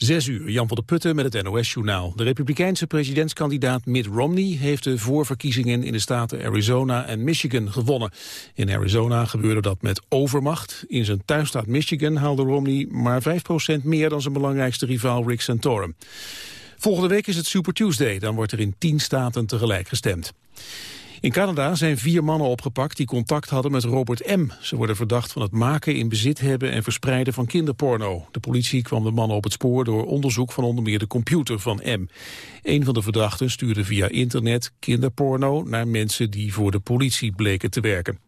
Zes uur, Jan van der Putten met het NOS-journaal. De republikeinse presidentskandidaat Mitt Romney heeft de voorverkiezingen in de staten Arizona en Michigan gewonnen. In Arizona gebeurde dat met overmacht. In zijn thuisstaat Michigan haalde Romney maar 5% meer dan zijn belangrijkste rivaal Rick Santorum. Volgende week is het Super Tuesday, dan wordt er in tien staten tegelijk gestemd. In Canada zijn vier mannen opgepakt die contact hadden met Robert M. Ze worden verdacht van het maken, in bezit hebben en verspreiden van kinderporno. De politie kwam de mannen op het spoor door onderzoek van onder meer de computer van M. Een van de verdachten stuurde via internet kinderporno naar mensen die voor de politie bleken te werken.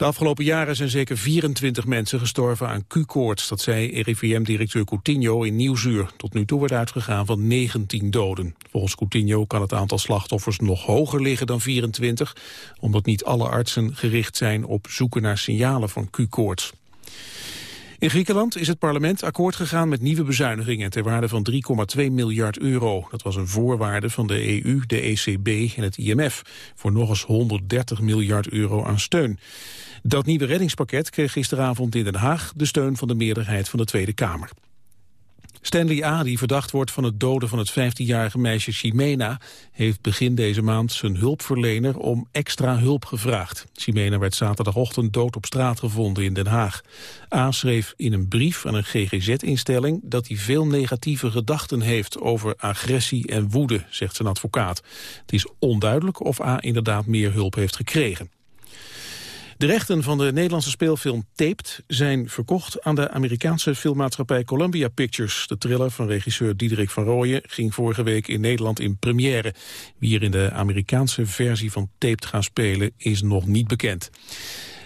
De afgelopen jaren zijn zeker 24 mensen gestorven aan Q-koorts. Dat zei RIVM-directeur Coutinho in Nieuwsuur. Tot nu toe wordt uitgegaan van 19 doden. Volgens Coutinho kan het aantal slachtoffers nog hoger liggen dan 24... omdat niet alle artsen gericht zijn op zoeken naar signalen van Q-koorts. In Griekenland is het parlement akkoord gegaan met nieuwe bezuinigingen ter waarde van 3,2 miljard euro. Dat was een voorwaarde van de EU, de ECB en het IMF voor nog eens 130 miljard euro aan steun. Dat nieuwe reddingspakket kreeg gisteravond in Den Haag de steun van de meerderheid van de Tweede Kamer. Stanley A., die verdacht wordt van het doden van het 15-jarige meisje Chimena... heeft begin deze maand zijn hulpverlener om extra hulp gevraagd. Chimena werd zaterdagochtend dood op straat gevonden in Den Haag. A. schreef in een brief aan een GGZ-instelling... dat hij veel negatieve gedachten heeft over agressie en woede, zegt zijn advocaat. Het is onduidelijk of A. inderdaad meer hulp heeft gekregen. De rechten van de Nederlandse speelfilm Taped zijn verkocht aan de Amerikaanse filmmaatschappij Columbia Pictures. De thriller van regisseur Diederik van Rooyen ging vorige week in Nederland in première. Wie er in de Amerikaanse versie van Taped gaan spelen is nog niet bekend.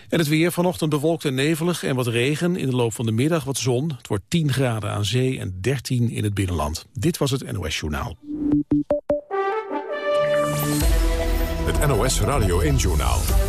En het weer vanochtend bewolkt en nevelig en wat regen. In de loop van de middag wat zon. Het wordt 10 graden aan zee en 13 in het binnenland. Dit was het NOS Journaal. Het NOS Radio 1 Journaal.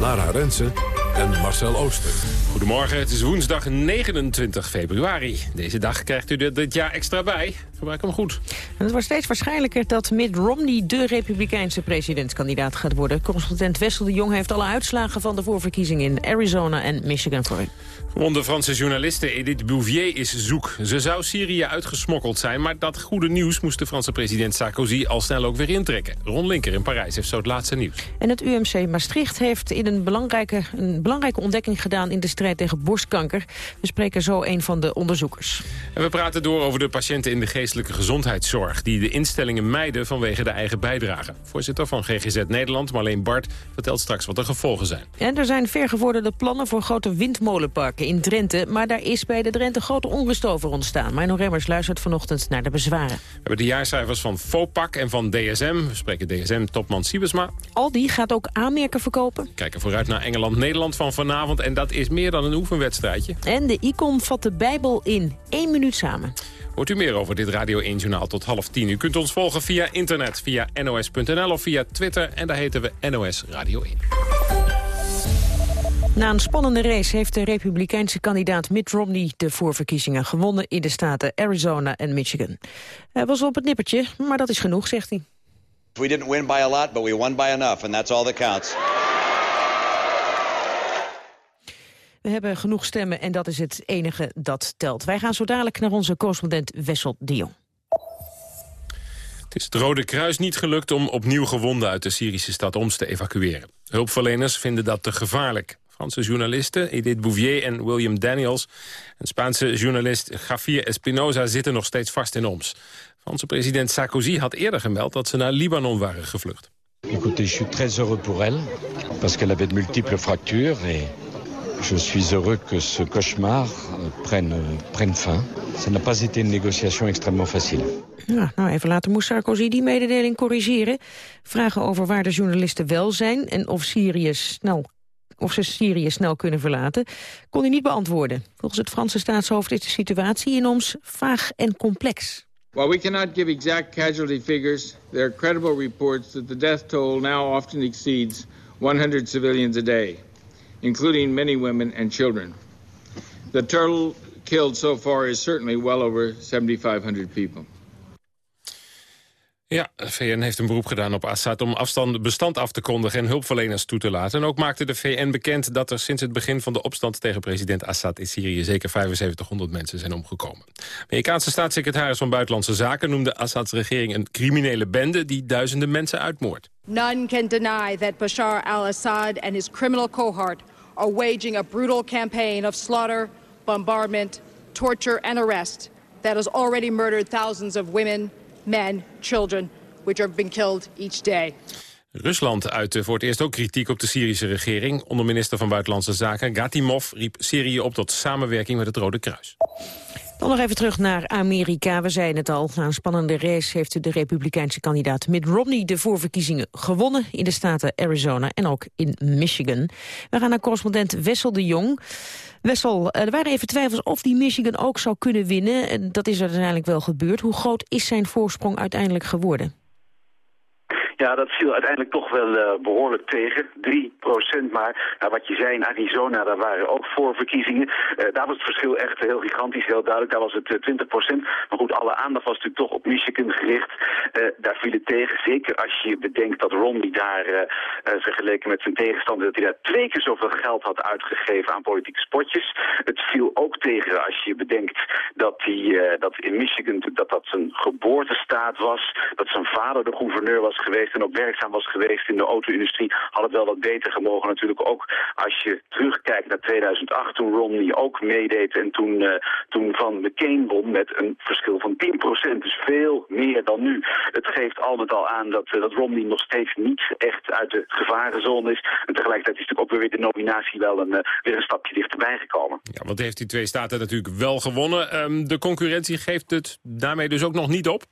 Lara Rensen en Marcel Ooster. Goedemorgen, het is woensdag 29 februari. Deze dag krijgt u er dit jaar extra bij. Gebruik hem goed. En het wordt steeds waarschijnlijker dat Mitt Romney de republikeinse presidentskandidaat gaat worden. Correspondent Wessel de Jong heeft alle uitslagen van de voorverkiezingen in Arizona en Michigan voor u. Onder Franse journaliste Edith Bouvier is zoek. Ze zou Syrië uitgesmokkeld zijn, maar dat goede nieuws moest de Franse president Sarkozy al snel ook weer intrekken. Ron Linker in Parijs heeft zo het laatste nieuws. En het UMC Maastricht heeft in een belangrijke, een belangrijke ontdekking gedaan in de strijd tegen borstkanker. We spreken zo een van de onderzoekers. En we praten door over de patiënten in de geestelijke gezondheidszorg... die de instellingen mijden vanwege de eigen bijdrage. Voorzitter van GGZ Nederland, Marleen Bart, vertelt straks wat de gevolgen zijn. En er zijn vergevorderde plannen voor grote windmolenparken in Drenthe. Maar daar is bij de Drenthe grote onrust over ontstaan. Mijn Remmers luistert vanochtend naar de bezwaren. We hebben de jaarcijfers van FOPAC en van DSM. We spreken DSM-topman Siebesma. Aldi gaat ook aanmerken verkopen. Kijken vooruit naar Engeland-Nederland van vanavond. En dat is meer dan een oefenwedstrijdje. En de ICOM vat de Bijbel in één minuut samen. Hoort u meer over dit Radio 1-journaal tot half tien. U kunt ons volgen via internet, via nos.nl of via Twitter. En daar heten we NOS Radio 1. Na een spannende race heeft de republikeinse kandidaat Mitt Romney de voorverkiezingen gewonnen in de staten Arizona en Michigan. Hij was op het nippertje, maar dat is genoeg, zegt hij. We didn't win by a lot, but we won by enough, and that's all that counts. We hebben genoeg stemmen en dat is het enige dat telt. Wij gaan zo dadelijk naar onze correspondent Wessel Dion. Het is het Rode Kruis niet gelukt om opnieuw gewonden uit de Syrische stad Oms te evacueren. Hulpverleners vinden dat te gevaarlijk. Franse journalisten Edith Bouvier en William Daniels... en Spaanse journalist Javier Espinosa zitten nog steeds vast in Oms. Franse president Sarkozy had eerder gemeld dat ze naar Libanon waren gevlucht. Écoutez, je suis très heureux pour elle, parce qu'elle avait de multiples fractures et je suis heureux que ce cauchemar prenne, prenne fin. Ça n'a pas été une négociation extrêmement facile. Ja, nou even later moest Sarkozy die mededeling corrigeren. Vragen over waar de journalisten wel zijn en of Syrië snel of ze Syrië snel kunnen verlaten, kon hij niet beantwoorden. Volgens het Franse staatshoofd is de situatie in Oms vaag en complex. While we cannot give exact casualty figures, there are credible reports that the death toll now often exceeds 100 civilians a day, including many women and children. The total killed so far is certainly well over 7,500 people. Ja, de VN heeft een beroep gedaan op Assad om afstand bestand af te kondigen en hulpverleners toe te laten. En ook maakte de VN bekend dat er sinds het begin van de opstand tegen president Assad in Syrië zeker 7500 mensen zijn omgekomen. De Amerikaanse staatssecretaris van Buitenlandse Zaken noemde Assads regering een criminele bende die duizenden mensen uitmoordt. None can deny that Bashar al-Assad and his criminal cohort are waging a brutal campaign of slaughter, bombardment, torture and arrest that has already murdered thousands of women, men, children, which have been killed each day. Rusland uitte voor het eerst ook kritiek op de Syrische regering. Onder minister van Buitenlandse Zaken Gatimov riep Syrië op tot samenwerking met het Rode Kruis. Dan nog even terug naar Amerika. We zeiden het al, na een spannende race heeft de republikeinse kandidaat Mitt Romney de voorverkiezingen gewonnen in de staten Arizona en ook in Michigan. We gaan naar correspondent Wessel de Jong. Wessel, er waren even twijfels of die Michigan ook zou kunnen winnen. Dat is uiteindelijk wel gebeurd. Hoe groot is zijn voorsprong uiteindelijk geworden? Ja, dat viel uiteindelijk toch wel uh, behoorlijk tegen. 3 procent maar. Nou, wat je zei in Arizona, daar waren ook voorverkiezingen. Uh, daar was het verschil echt heel gigantisch, heel duidelijk. Daar was het uh, 20 procent. Maar goed, alle aandacht was natuurlijk toch op Michigan gericht. daar viel het tegen. Zeker als je bedenkt dat Romney daar, vergeleken met zijn tegenstander... dat hij daar twee keer zoveel geld had uitgegeven aan politieke spotjes. Het viel ook tegen als je bedenkt dat, hij, dat in Michigan dat dat zijn geboortestaat was. Dat zijn vader de gouverneur was geweest en ook werkzaam was geweest in de auto-industrie, had het wel wat beter gemogen. Natuurlijk ook als je terugkijkt naar 2008, toen Romney ook meedeed en toen, uh, toen Van McCain won met een verschil van 10%. Dus veel meer dan nu. Het geeft al met al aan dat, uh, dat Romney nog steeds niet echt uit de gevarenzone is. En tegelijkertijd is natuurlijk ook weer de nominatie wel een, uh, weer een stapje dichterbij gekomen. Ja, want heeft die twee staten natuurlijk wel gewonnen. Um, de concurrentie geeft het daarmee dus ook nog niet op?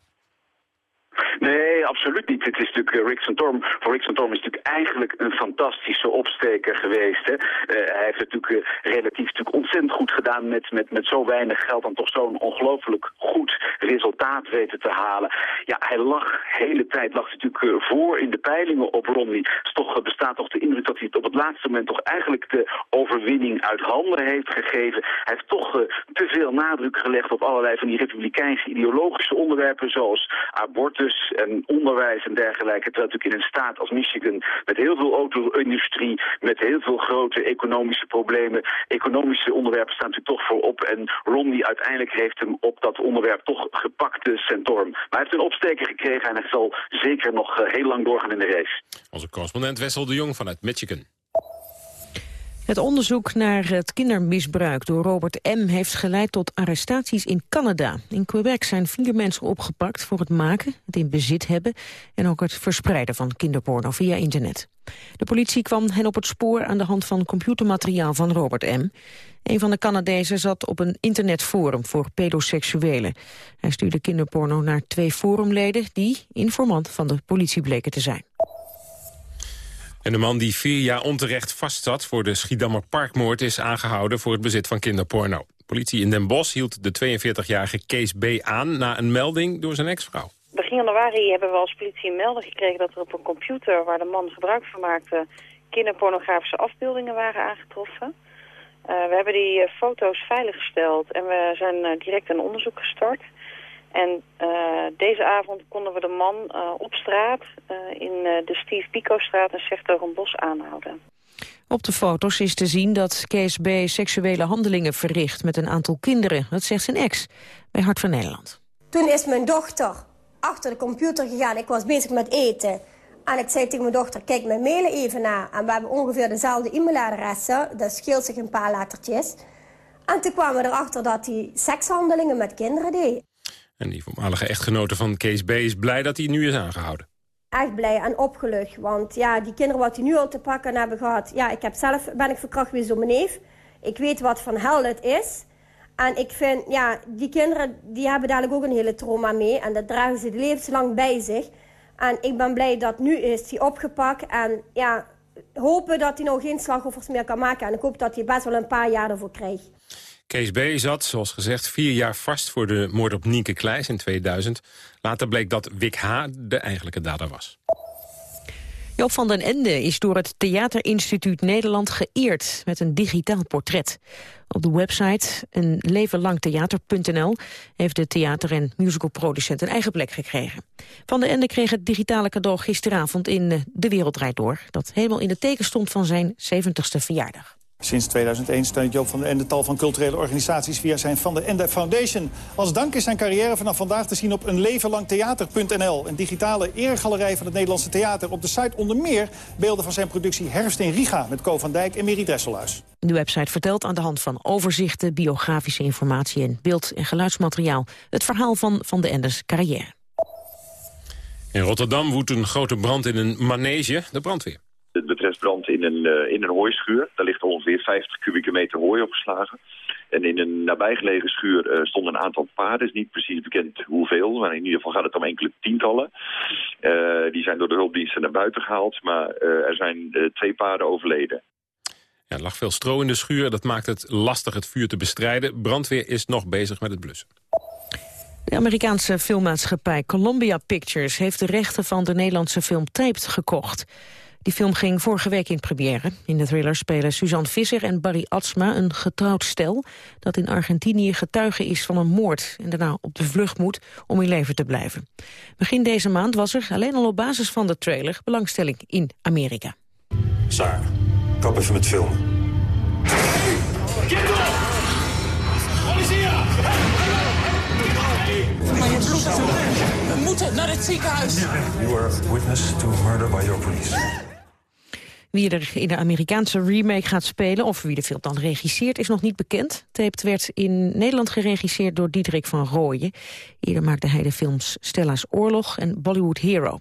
Nee, absoluut niet. Het is natuurlijk uh, Rick Santorum. Voor Rick Santorum is het natuurlijk eigenlijk een fantastische opsteker geweest. Hè. Uh, hij heeft het natuurlijk uh, relatief natuurlijk ontzettend goed gedaan met, met, met zo weinig geld en toch zo'n ongelooflijk goed resultaat weten te halen. Ja, hij lag hele tijd lag natuurlijk voor in de peilingen op Romney. Dus toch bestaat toch de indruk dat hij het op het laatste moment toch eigenlijk de overwinning uit handen heeft gegeven. Hij heeft toch te veel nadruk gelegd op allerlei van die republikeinse ideologische onderwerpen zoals abortus en onderwijs en dergelijke. Terwijl natuurlijk in een staat als Michigan met heel veel auto-industrie, met heel veel grote economische problemen, economische onderwerpen staan natuurlijk toch voorop. En Romney uiteindelijk heeft hem op dat onderwerp toch gepakt, de Centorm. Maar hij heeft een opsteker gekregen en hij zal zeker nog heel lang doorgaan in de race. Onze correspondent Wessel de Jong vanuit Michigan. Het onderzoek naar het kindermisbruik door Robert M. heeft geleid tot arrestaties in Canada. In Quebec zijn vier mensen opgepakt voor het maken, het in bezit hebben... en ook het verspreiden van kinderporno via internet. De politie kwam hen op het spoor aan de hand van computermateriaal van Robert M. Een van de Canadezen zat op een internetforum voor pedoseksuelen. Hij stuurde kinderporno naar twee forumleden die informant van de politie bleken te zijn. En de man die vier jaar onterecht vastzat voor de Schiedammer Parkmoord... is aangehouden voor het bezit van kinderporno. Politie in Den Bosch hield de 42-jarige Kees B. aan... na een melding door zijn ex-vrouw. Begin januari hebben we als politie een melding gekregen... dat er op een computer waar de man gebruik van maakte... kinderpornografische afbeeldingen waren aangetroffen. Uh, we hebben die uh, foto's veiliggesteld en we zijn uh, direct een onderzoek gestart... En uh, deze avond konden we de man uh, op straat uh, in de Steve Pico-straat in bos aanhouden. Op de foto's is te zien dat Kees B. seksuele handelingen verricht met een aantal kinderen. Dat zegt zijn ex bij Hart van Nederland. Toen is mijn dochter achter de computer gegaan. Ik was bezig met eten. En ik zei tegen mijn dochter, kijk mijn mailen even na. En we hebben ongeveer dezelfde e-mailadressen. Dat scheelt zich een paar lettertjes. En toen kwamen we erachter dat hij sekshandelingen met kinderen deed. En die voormalige echtgenote van Kees B. is blij dat hij nu is aangehouden. Echt blij en opgelucht. Want ja, die kinderen wat hij nu al te pakken hebben gehad... Ja, ik heb zelf, ben ik verkracht geweest door mijn neef. Ik weet wat van hel het is. En ik vind, ja, die kinderen die hebben dadelijk ook een hele trauma mee. En dat dragen ze levenslang bij zich. En ik ben blij dat nu is hij opgepakt. En ja, hopen dat hij nou geen slachtoffers meer kan maken. En ik hoop dat hij best wel een paar jaar ervoor krijgt. Kees B. zat, zoals gezegd, vier jaar vast voor de moord op Nienke Kleijs in 2000. Later bleek dat Wik H. de eigenlijke dader was. Joop van den Ende is door het Theaterinstituut Nederland geëerd met een digitaal portret. Op de website een levenlangtheater.nl heeft de theater- en musicalproducent een eigen plek gekregen. Van den Ende kreeg het digitale cadeau gisteravond in De Wereld Door... dat helemaal in de teken stond van zijn 70ste verjaardag. Sinds 2001 steunt Joop van den Ende tal van culturele organisaties via zijn Van den Ende Foundation. Als dank is zijn carrière vanaf vandaag te zien op een levenlangtheater.nl. Een digitale eergalerij van het Nederlandse theater. Op de site onder meer beelden van zijn productie Herfst in Riga... met Co van Dijk en Miri Dresselhuis. De website vertelt aan de hand van overzichten, biografische informatie... en beeld- en geluidsmateriaal het verhaal van Van den Endes carrière. In Rotterdam woedt een grote brand in een manege, de brandweer. Het betreft brand in een, uh, in een hooischuur. Daar ligt ongeveer 50 kubieke meter hooi opgeslagen. En in een nabijgelegen schuur uh, stonden een aantal paarden. is niet precies bekend hoeveel, maar in ieder geval gaat het om enkele tientallen. Uh, die zijn door de hulpdiensten naar buiten gehaald, maar er zijn twee paarden overleden. Ja, er lag veel stro in de schuur, dat maakt het lastig het vuur te bestrijden. Brandweer is nog bezig met het blussen. De Amerikaanse filmmaatschappij Columbia Pictures heeft de rechten van de Nederlandse film Taped gekocht. Die film ging vorige week in première. In de thriller spelen Suzanne Visser en Barry Atsma een getrouwd stel... dat in Argentinië getuige is van een moord... en daarna op de vlucht moet om in leven te blijven. Begin deze maand was er, alleen al op basis van de trailer... belangstelling in Amerika. Sarah, kap even met filmen. We moeten naar het ziekenhuis. You are witness to murder by your police. Wie er in de Amerikaanse remake gaat spelen of wie de film dan regisseert is nog niet bekend. Taped werd in Nederland geregisseerd door Diederik van Rooyen. Eerder maakte hij de films Stella's Oorlog en Bollywood Hero.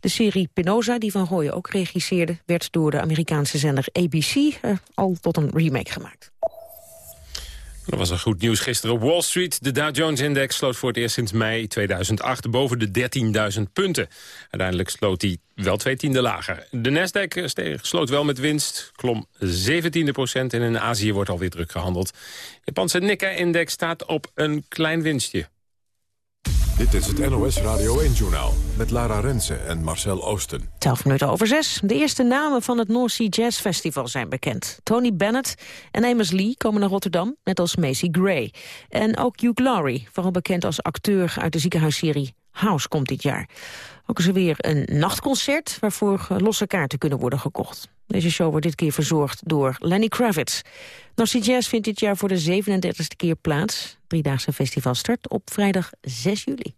De serie Penosa, die Van Rooyen ook regisseerde... werd door de Amerikaanse zender ABC uh, al tot een remake gemaakt. Dat was een goed nieuws gisteren op Wall Street. De Dow Jones-index sloot voor het eerst sinds mei 2008 boven de 13.000 punten. Uiteindelijk sloot hij wel twee tiende lager. De Nasdaq steeg, sloot wel met winst, klom 17 procent... en in Azië wordt alweer druk gehandeld. De Japanse Nikkei-index staat op een klein winstje. Dit is het NOS Radio 1-journaal met Lara Rensen en Marcel Oosten. 12 minuten over zes. De eerste namen van het North Sea Jazz Festival zijn bekend. Tony Bennett en Amos Lee komen naar Rotterdam, net als Macy Gray. En ook Hugh Laurie, vooral bekend als acteur uit de ziekenhuisserie House, komt dit jaar. Ook is er weer een nachtconcert waarvoor losse kaarten kunnen worden gekocht. Deze show wordt dit keer verzorgd door Lenny Kravitz. North Jazz vindt dit jaar voor de 37e keer plaats. Driedaagse festival start op vrijdag 6 juli.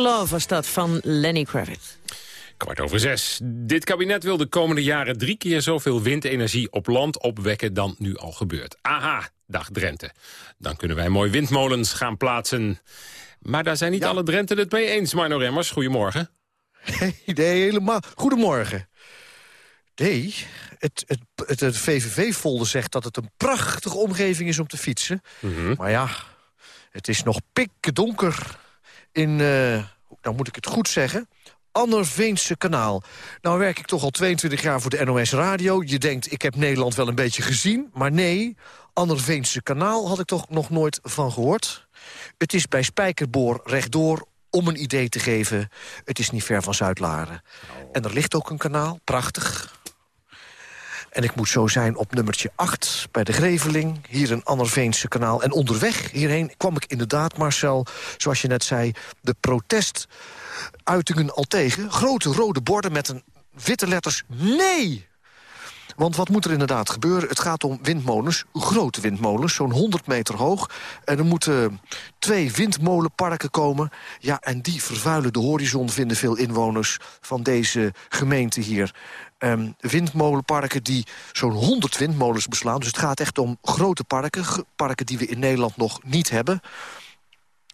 Love was dat van Lenny Kravitz. Kwart over zes. Dit kabinet wil de komende jaren drie keer zoveel windenergie op land opwekken dan nu al gebeurt. Aha, dacht Drenthe. Dan kunnen wij mooi windmolens gaan plaatsen. Maar daar zijn niet alle Drenten het mee eens, Marno Remmers. Goedemorgen. Nee, helemaal. Goedemorgen. Nee, het, het, het, het VVV-folder zegt dat het een prachtige omgeving is om te fietsen. Maar ja, het is nog pikken donker in, eh nou moet ik het goed zeggen... Annerveense kanaal. Nou werk ik toch al 22 jaar voor de NOS Radio. Je denkt, ik heb Nederland wel een beetje gezien. Maar nee, Annerveense kanaal had ik toch nog nooit van gehoord. Het is bij Spijkerboor rechtdoor om een idee te geven. Het is niet ver van Zuid-Laren. En er ligt ook een kanaal, prachtig. En ik moet zo zijn op nummertje 8 bij de Greveling. Hier een Annerveense kanaal. En onderweg hierheen kwam ik inderdaad, Marcel, zoals je net zei... de protestuitingen al tegen. Grote rode borden met een witte letters nee! Want wat moet er inderdaad gebeuren? Het gaat om windmolens, grote windmolens, zo'n 100 meter hoog. En er moeten twee windmolenparken komen. Ja, en die vervuilen de horizon, vinden veel inwoners van deze gemeente hier. Ehm, windmolenparken die zo'n 100 windmolens beslaan. Dus het gaat echt om grote parken, parken die we in Nederland nog niet hebben.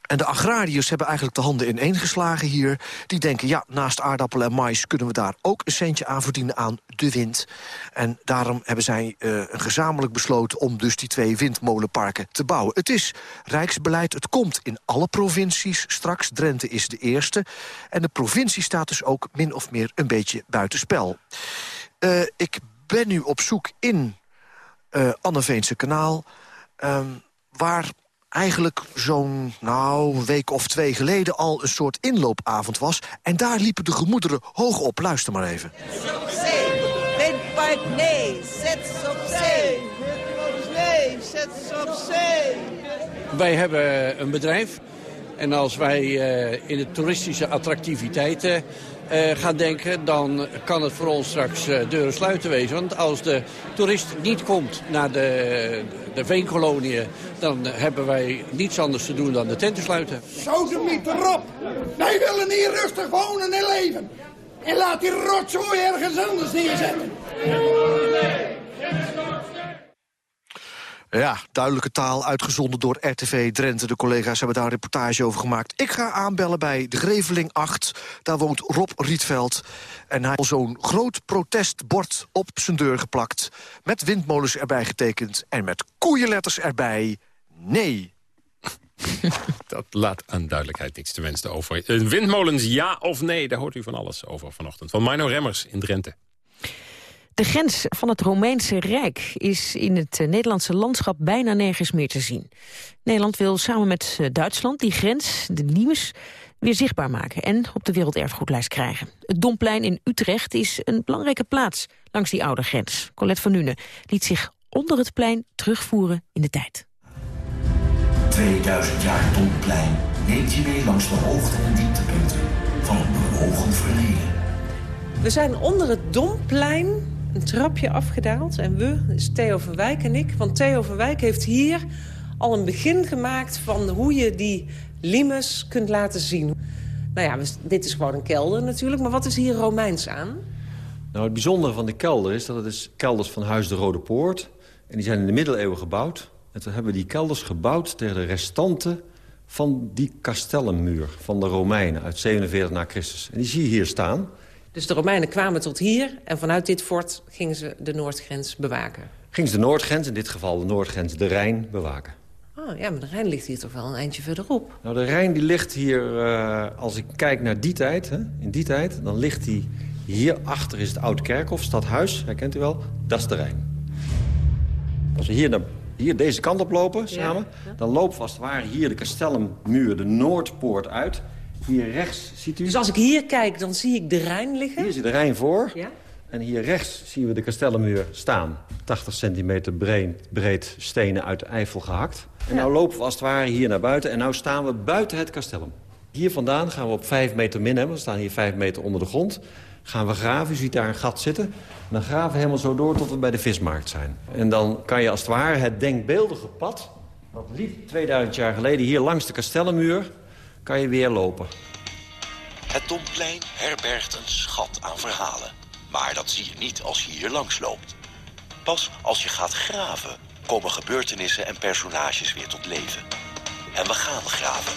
En de agrariërs hebben eigenlijk de handen ineengeslagen hier. Die denken, ja, naast aardappelen en mais kunnen we daar ook een centje aan verdienen aan de wind. En daarom hebben zij een gezamenlijk besloten om dus die twee windmolenparken te bouwen. Het is rijksbeleid, het komt in alle provincies straks. Drenthe is de eerste. En de provincie staat dus ook min of meer een beetje buitenspel. Eh, ik ben nu op zoek in eh Anneveense kanaal... ehm, waar eigenlijk zo'n nou, week of twee geleden al een soort inloopavond was. En daar liepen de gemoederen hoog op. Luister maar even. Nee, zet ze op zee. Nee, zet ze op zee. Wij hebben een bedrijf. En als wij eh, in de toeristische attractiviteiten gaan denken... dan kan het voor ons straks eh, deuren sluiten wezen. Want als de toerist niet komt naar de, de veenkoloniën... dan hebben wij niets anders te doen dan de tent te sluiten. Zo ze niet erop. Wij willen hier rustig wonen en leven. En laat die rotzooi ergens anders neerzetten. Ja, duidelijke taal uitgezonden door RTV Drenthe. De collega's hebben daar een reportage over gemaakt. Ik ga aanbellen bij de Greveling 8. Daar woont Rob Rietveld. En hij heeft zo'n groot protestbord op zijn deur geplakt. Met windmolens erbij getekend. En met koeienletters erbij. Nee. Dat laat aan duidelijkheid niks te wensen over. Windmolens ja of nee, daar hoort u van alles over vanochtend. Van Mino Remmers in Drenthe. De grens van het Romeinse Rijk is in het eh, Nederlandse landschap bijna nergens meer te zien. Nederland wil samen met eh, Duitsland die grens, de Limes, weer zichtbaar maken en op de werelderfgoedlijst krijgen. Het Domplein in Utrecht is een belangrijke plaats langs die oude grens. Colette van Nuenen liet zich onder het plein terugvoeren in de tijd. 2000 jaar Domplein neemt je mee langs de hoogte- en dieptepunten van een bewogen verleden. We zijn onder het Domplein een trapje afgedaald. En we, is Theo van Wijk en ik. Want Theo van Wijk heeft hier al een begin gemaakt... van hoe je die limes kunt laten zien. Nou ja, dit is gewoon een kelder natuurlijk. Maar wat is hier Romeins aan? Nou, het bijzondere van de kelder is dat het is kelders van Huis de Rode Poort. En die zijn in de middeleeuwen gebouwd. En toen hebben we die kelders gebouwd tegen de restanten van die kastellenmuur van de Romeinen uit 47 na Christus. En die zie je hier staan. Dus de Romeinen kwamen tot hier... en vanuit dit fort gingen ze de noordgrens bewaken. Gingen ze de noordgrens, in dit geval de noordgrens de Rijn, bewaken. Oh, ja, maar de Rijn ligt hier toch wel een eindje verderop. Nou, de Rijn die ligt hier, eh, als ik kijk naar die tijd, hè, in die tijd... dan ligt die hierachter is het Oud Kerkhof, Stadhuis, herkent u wel? Dat is de Rijn. Als we hier, naar, hier deze kant op lopen samen... dan loopt als het ware hier de kastellenmuur, de Noordpoort uit. Hier rechts ziet u... Dus als ik hier kijk, dan zie ik de Rijn liggen? Hier zit de Rijn voor. Ja? En hier rechts zien we de kastellenmuur staan. 80 centimeter breed, breed stenen uit de Eifel gehakt. En nou lopen we als het ware hier naar buiten. En nou staan we buiten het kastellum. Hier vandaan gaan we op 5 meter min hebben. We staan hier 5 meter onder de grond. Gaan we graven. U ziet daar een gat zitten. En dan graven we helemaal zo door tot we bij de vismarkt zijn. En dan kan je als het ware het denkbeeldige pad... dat liep 2000 jaar geleden hier langs de kastellenmuur... kan je weer lopen. Het Domplein herbergt een schat aan verhalen. Maar dat zie je niet als je hier langs loopt. Pas als je gaat graven komen gebeurtenissen en personages weer tot leven. En we gaan graven.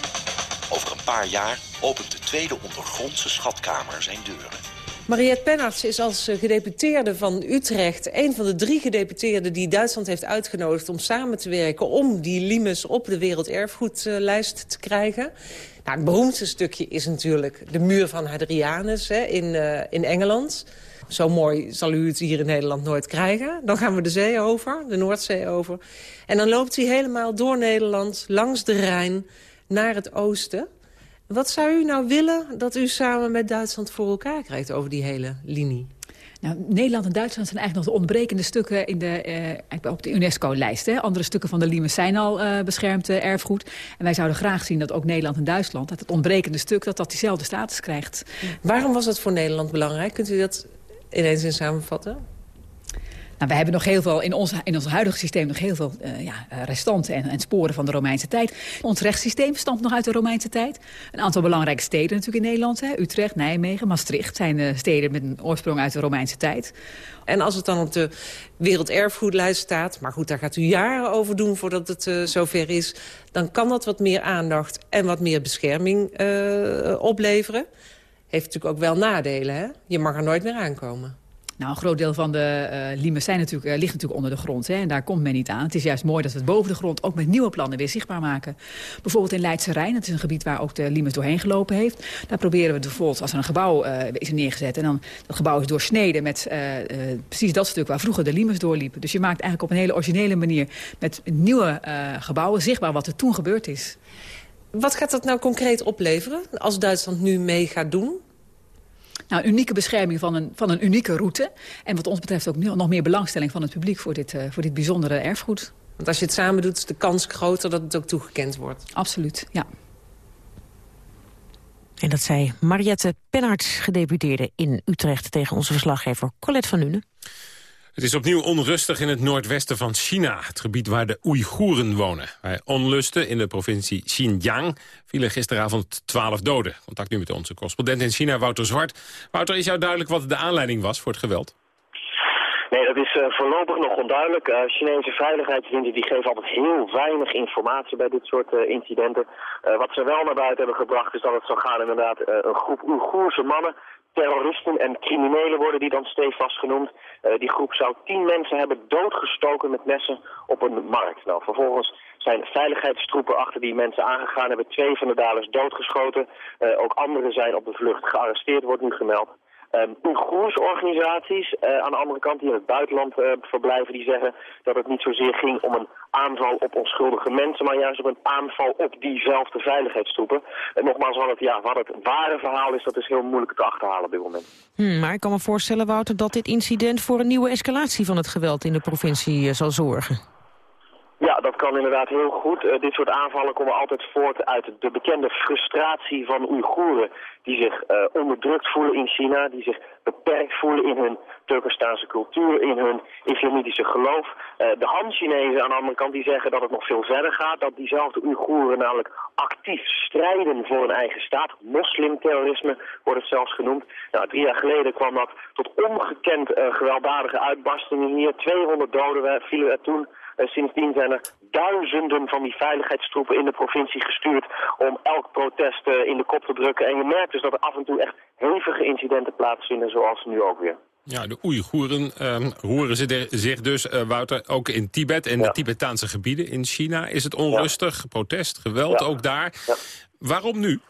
Over een paar jaar opent de tweede ondergrondse schatkamer zijn deuren. Mariette Penarts is als eh, gedeputeerde van Utrecht... een van de drie gedeputeerden die Duitsland heeft uitgenodigd... om samen te werken om die limes op de werelderfgoedlijst te krijgen. Nou, het beroemdste stukje is natuurlijk de muur van Hadrianus hè, in, uh, in Engeland. Zo mooi zal u het hier in Nederland nooit krijgen. Dan gaan we de zee over, de Noordzee over. En dan loopt hij helemaal door Nederland, langs de Rijn, naar het oosten... Wat zou u nou willen dat u samen met Duitsland voor elkaar krijgt over die hele linie? Nou, Nederland en Duitsland zijn eigenlijk nog de ontbrekende stukken in de, uh, op de UNESCO-lijst. Andere stukken van de Limes zijn al uh, beschermd uh, erfgoed. En wij zouden graag zien dat ook Nederland en Duitsland, dat het ontbrekende stuk, dat dat diezelfde status krijgt. Waarom was het voor Nederland belangrijk? Kunt u dat ineens in samenvatten? Nou, we hebben nog heel veel, in ons, in ons huidige systeem nog heel veel uh, ja, restanten en, en, sporen van de Romeinse tijd. Ons rechtssysteem stamt nog uit de Romeinse tijd. Een aantal belangrijke steden natuurlijk in Nederland. Hè. Utrecht, Nijmegen, Maastricht zijn uh, steden met een oorsprong uit de Romeinse tijd. En als het dan op de werelderfgoedlijst staat... maar goed, daar gaat u jaren over doen voordat het uh, zover is... dan kan dat wat meer aandacht en wat meer bescherming opleveren. Heeft natuurlijk ook wel nadelen, hè? Je mag er nooit meer aankomen. Nou, een groot deel van de uh, limes zijn natuurlijk, uh, ligt natuurlijk onder de grond. Hè, en daar komt men niet aan. Het is juist mooi dat we het boven de grond ook met nieuwe plannen weer zichtbaar maken. Bijvoorbeeld in Leidse Rijn, dat is een gebied waar ook de limes doorheen gelopen heeft. Daar proberen we bijvoorbeeld, als er een gebouw uh, is neergezet... en dan dat gebouw is doorsneden met precies dat stuk waar vroeger de limes doorliepen. Dus je maakt eigenlijk op een hele originele manier... met nieuwe gebouwen zichtbaar wat er toen gebeurd is. Wat gaat dat nou concreet opleveren als Duitsland nu mee gaat doen? Nou, unieke bescherming van een, van een unieke route. En wat ons betreft ook nog meer belangstelling van het publiek voor dit, uh, voor dit bijzondere erfgoed. Want als je het samen doet, is de kans groter dat het ook toegekend wordt. Absoluut, ja. En dat zei Mariette Penarts, gedeputeerde in Utrecht... tegen onze verslaggever Colette van Nuenen. Het is opnieuw onrustig in het noordwesten van China, het gebied waar de Oeigoeren wonen. Bij onlusten in de provincie Xinjiang vielen gisteravond twaalf doden. Contact nu met onze correspondent in China, Wouter Zwart. Wouter, is jou duidelijk wat de aanleiding was voor het geweld? Nee, dat is uh, voorlopig nog onduidelijk. Uh, Chinese veiligheidsdiensten die geven altijd heel weinig informatie bij dit soort uh, incidenten. wat ze wel naar buiten hebben gebracht is dat het zou gaan inderdaad een groep Oeigoerse mannen terroristen en criminelen worden die dan stevast genoemd. Uh, die groep zou tien mensen hebben doodgestoken met messen op een markt. Nou, vervolgens zijn veiligheidstroepen achter die mensen aangegaan, hebben twee van de daders doodgeschoten. Uh, ook anderen zijn op de vlucht gearresteerd, wordt nu gemeld. Um, Oeigoersorganisaties uh, aan de andere kant die in het buitenland uh, verblijven, die zeggen dat het niet zozeer ging om een aanval op onschuldige mensen, maar juist op een aanval op diezelfde veiligheidstroepen. En nogmaals, wat het, ja, wat het ware verhaal is, dat is heel moeilijk te achterhalen op dit moment. Hmm, maar ik kan me voorstellen, Wouter, dat dit incident voor een nieuwe escalatie van het geweld in de provincie uh, zal zorgen. Ja, dat kan inderdaad heel goed. Uh, dit soort aanvallen komen altijd voort uit de bekende frustratie van Oeigoeren... die zich uh, onderdrukt voelen in China, die zich beperkt voelen in hun Turkestaanse cultuur, in hun islamitische geloof. Uh, de Han-Chinezen aan de andere kant die zeggen dat het nog veel verder gaat... dat diezelfde Oeigoeren namelijk actief strijden voor een eigen staat. Moslimterrorisme wordt het zelfs genoemd. Nou, drie jaar geleden kwam dat tot ongekend gewelddadige uitbarstingen hier. 200 doden vielen er toen... Uh, sindsdien zijn er duizenden van die veiligheidstroepen in de provincie gestuurd om elk protest uh, in de kop te drukken. En je merkt dus dat er af en toe echt hevige incidenten plaatsvinden, zoals nu ook weer. Ja, de Oeigoeren um, horen ze zich dus, uh, Wouter, ook in Tibet en ja. de Tibetaanse gebieden in China. Is het onrustig, ja. protest, geweld ja. ook daar? Waarom nu?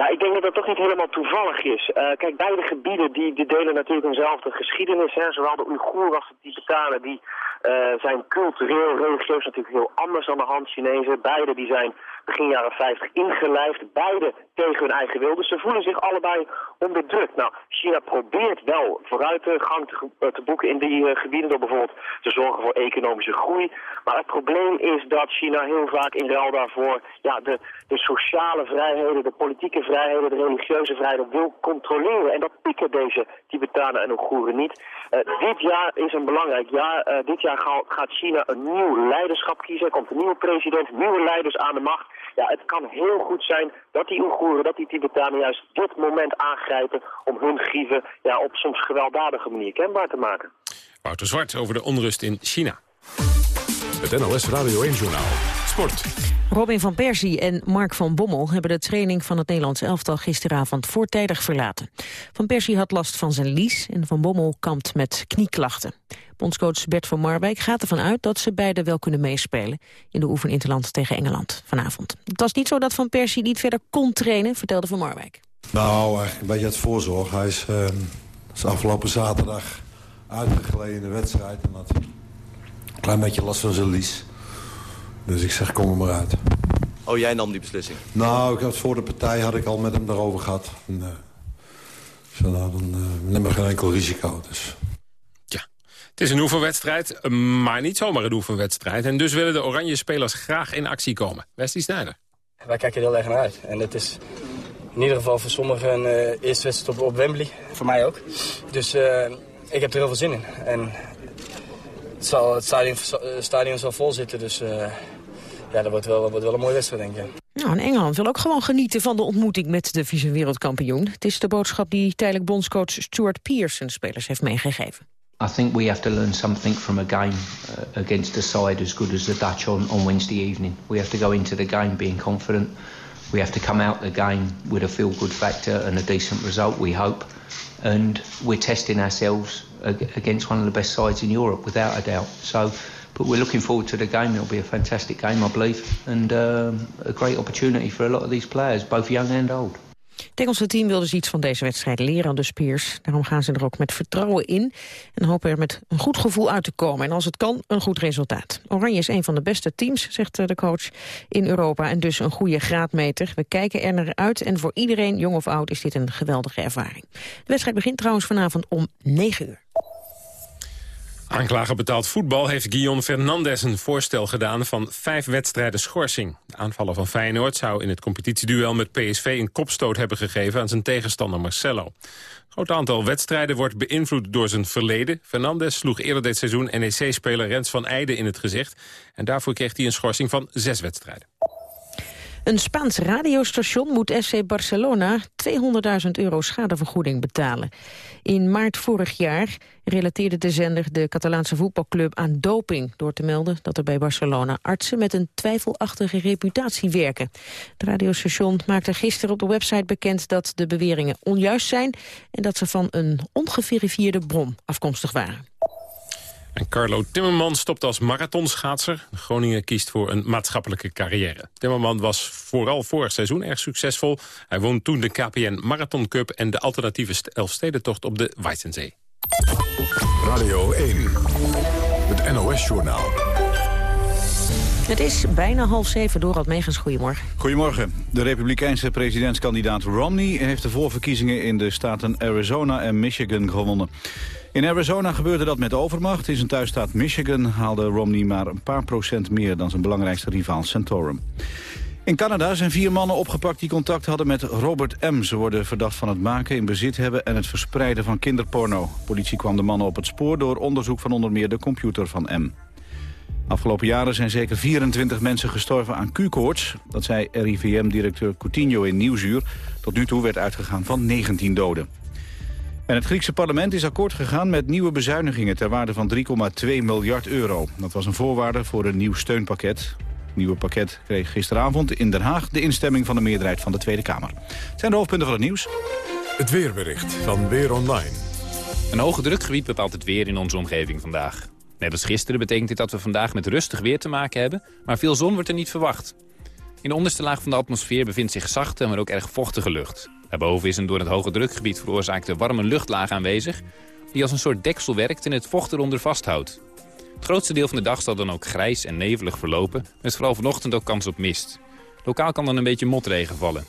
Ja, ik denk dat dat toch niet helemaal toevallig is. Uh, kijk, beide gebieden die, die delen natuurlijk eenzelfde geschiedenis. Hè. Zowel de Oeigoeren als de Tibetanen die uh, zijn cultureel, religieus natuurlijk heel anders dan de Han-Chinezen. Beide die zijn begin jaren 50 ingelijfd, beide tegen hun eigen wil. Dus ze voelen zich allebei onderdrukt. Nou, China probeert wel vooruitgang te, te boeken in die uh, gebieden door bijvoorbeeld te zorgen voor economische groei. Maar het probleem is dat China heel vaak in ruil daarvoor ja, de, de sociale vrijheden, de politieke vrijheden, de religieuze vrijheden wil controleren. En dat pikken deze Tibetanen en Oeigoeren niet. Uh, dit jaar is een belangrijk jaar. Dit jaar gaat China een nieuw leiderschap kiezen. Er komt een nieuwe president, nieuwe leiders aan de macht. Ja, het kan heel goed zijn dat die Oeigoeren, dat die Tibetanen juist dit moment aangrijpen om hun grieven ja, op soms gewelddadige manier kenbaar te maken. Wouter Zwart over de onrust in China. Het NOS Radio 1 Journaal. Sport. Robin van Persie en Mark van Bommel hebben de training van het Nederlands elftal gisteravond voortijdig verlaten. Van Persie had last van zijn lies en Van Bommel kampt met knieklachten. Bondscoach Bert van Marwijk gaat ervan uit dat ze beide wel kunnen meespelen in de oefeninterland tegen Engeland vanavond. Het was niet zo dat Van Persie niet verder kon trainen, vertelde Van Marwijk. Nou, eigenlijk een beetje uit voorzorg. Hij is, uh, is afgelopen zaterdag uitgegleden in de wedstrijd en had een klein beetje last van zijn lies. Dus ik zeg, kom er maar uit. Oh, jij nam die beslissing? Nou, ik had voor de partij had ik al met hem daarover gehad. En, uh, zo, nou, dan uh, neem maar geen enkel risico. Dus. Het is een oefenwedstrijd, maar niet zomaar een oefenwedstrijd. En dus willen de oranje spelers graag in actie komen. Wesley Sneijder. Wij kijken er heel erg naar uit. En het is in ieder geval voor sommigen een uh, eerste wedstrijd op, op Wembley. Voor mij ook. Dus uh, ik heb er heel veel zin in. En het, zal, het stadion, stadion zal vol zitten, dus... Uh, ja, dat wordt wel, wordt wel een mooie wedstrijd, denk ik. Nou, en Engeland wil ook gewoon genieten van de ontmoeting met de vice-wereldkampioen. Het is de boodschap die tijdelijk bondscoach Stuart Pearson spelers heeft meegegeven. I think we have to learn something from a game uh, against a side as good as the Dutch on, on Wednesday evening. We have to go into the game being confident. We have to come out the game with a feel-good factor and a decent result, we hope. And we're testing ourselves against one of the best sides in Europe, without a doubt. So but we're looking forward to the game. It'll be a fantastic game, I believe. And um, a great opportunity for a lot of these players, both young and old. Het Engelse team wil dus iets van deze wedstrijd leren aan de Spears. Daarom gaan ze er ook met vertrouwen in en hopen er met een goed gevoel uit te komen. En als het kan, een goed resultaat. Oranje is een van de beste teams, zegt de coach, in Europa. En dus een goede graadmeter. We kijken er naar uit en voor iedereen, jong of oud, is dit een geweldige ervaring. De wedstrijd begint trouwens vanavond om 9 uur. Aanklager betaald voetbal heeft Guillaume Fernandes een voorstel gedaan van vijf wedstrijden schorsing. De aanvaller van Feyenoord zou in het competitieduel met PSV een kopstoot hebben gegeven aan zijn tegenstander Marcelo. Een groot aantal wedstrijden wordt beïnvloed door zijn verleden. Fernandes sloeg eerder dit seizoen NEC-speler Rens van Eijden in het gezicht. En daarvoor kreeg hij een schorsing van zes wedstrijden. Een Spaans radiostation moet FC Barcelona 200.000 euro schadevergoeding betalen. In maart vorig jaar relateerde de zender de Catalaanse voetbalclub aan doping... door te melden dat er bij Barcelona artsen met een twijfelachtige reputatie werken. Het radiostation maakte gisteren op de website bekend dat de beweringen onjuist zijn... en dat ze van een ongeverifieerde bron afkomstig waren. En Carlo Timmerman stopt als marathonschaatser. Groningen kiest voor een maatschappelijke carrière. Timmerman was vooral vorig seizoen erg succesvol. Hij won toen de KPN Marathon Cup en de alternatieve Elfstedentocht op de Weizenzee. Radio 1, het NOS-journaal. Het is bijna half zeven. Dorald Megens, goedemorgen. Goedemorgen. De republikeinse presidentskandidaat Romney... heeft de voorverkiezingen in de staten Arizona en Michigan gewonnen. In Arizona gebeurde dat met overmacht. In zijn thuisstaat Michigan haalde Romney maar een paar procent meer... dan zijn belangrijkste rivaal Santorum. In Canada zijn vier mannen opgepakt die contact hadden met Robert M. Ze worden verdacht van het maken, in bezit hebben en het verspreiden van kinderporno. Politie kwam de mannen op het spoor door onderzoek van onder meer de computer van M. Afgelopen jaren zijn zeker 24 mensen gestorven aan Q-koorts. Dat zei RIVM-directeur Coutinho in Nieuwsuur. Tot nu toe werd uitgegaan van 19 doden. En het Griekse parlement is akkoord gegaan met nieuwe bezuinigingen... ter waarde van 3,2 miljard euro. Dat was een voorwaarde voor een nieuw steunpakket. Het nieuwe pakket kreeg gisteravond in Den Haag... de instemming van de meerderheid van de Tweede Kamer. Het zijn de hoofdpunten van het nieuws. Het weerbericht van Weer Online. Een hoge drukgebied bepaalt het weer in onze omgeving vandaag. Net als gisteren betekent dit dat we vandaag met rustig weer te maken hebben... maar veel zon wordt er niet verwacht. In de onderste laag van de atmosfeer bevindt zich zachte, maar ook erg vochtige lucht. Daarboven is een door het hoge drukgebied veroorzaakte warme luchtlaag aanwezig... die als een soort deksel werkt en het vocht eronder vasthoudt. Het grootste deel van de dag zal dan ook grijs en nevelig verlopen... met vooral vanochtend ook kans op mist. Lokaal kan dan een beetje motregen vallen.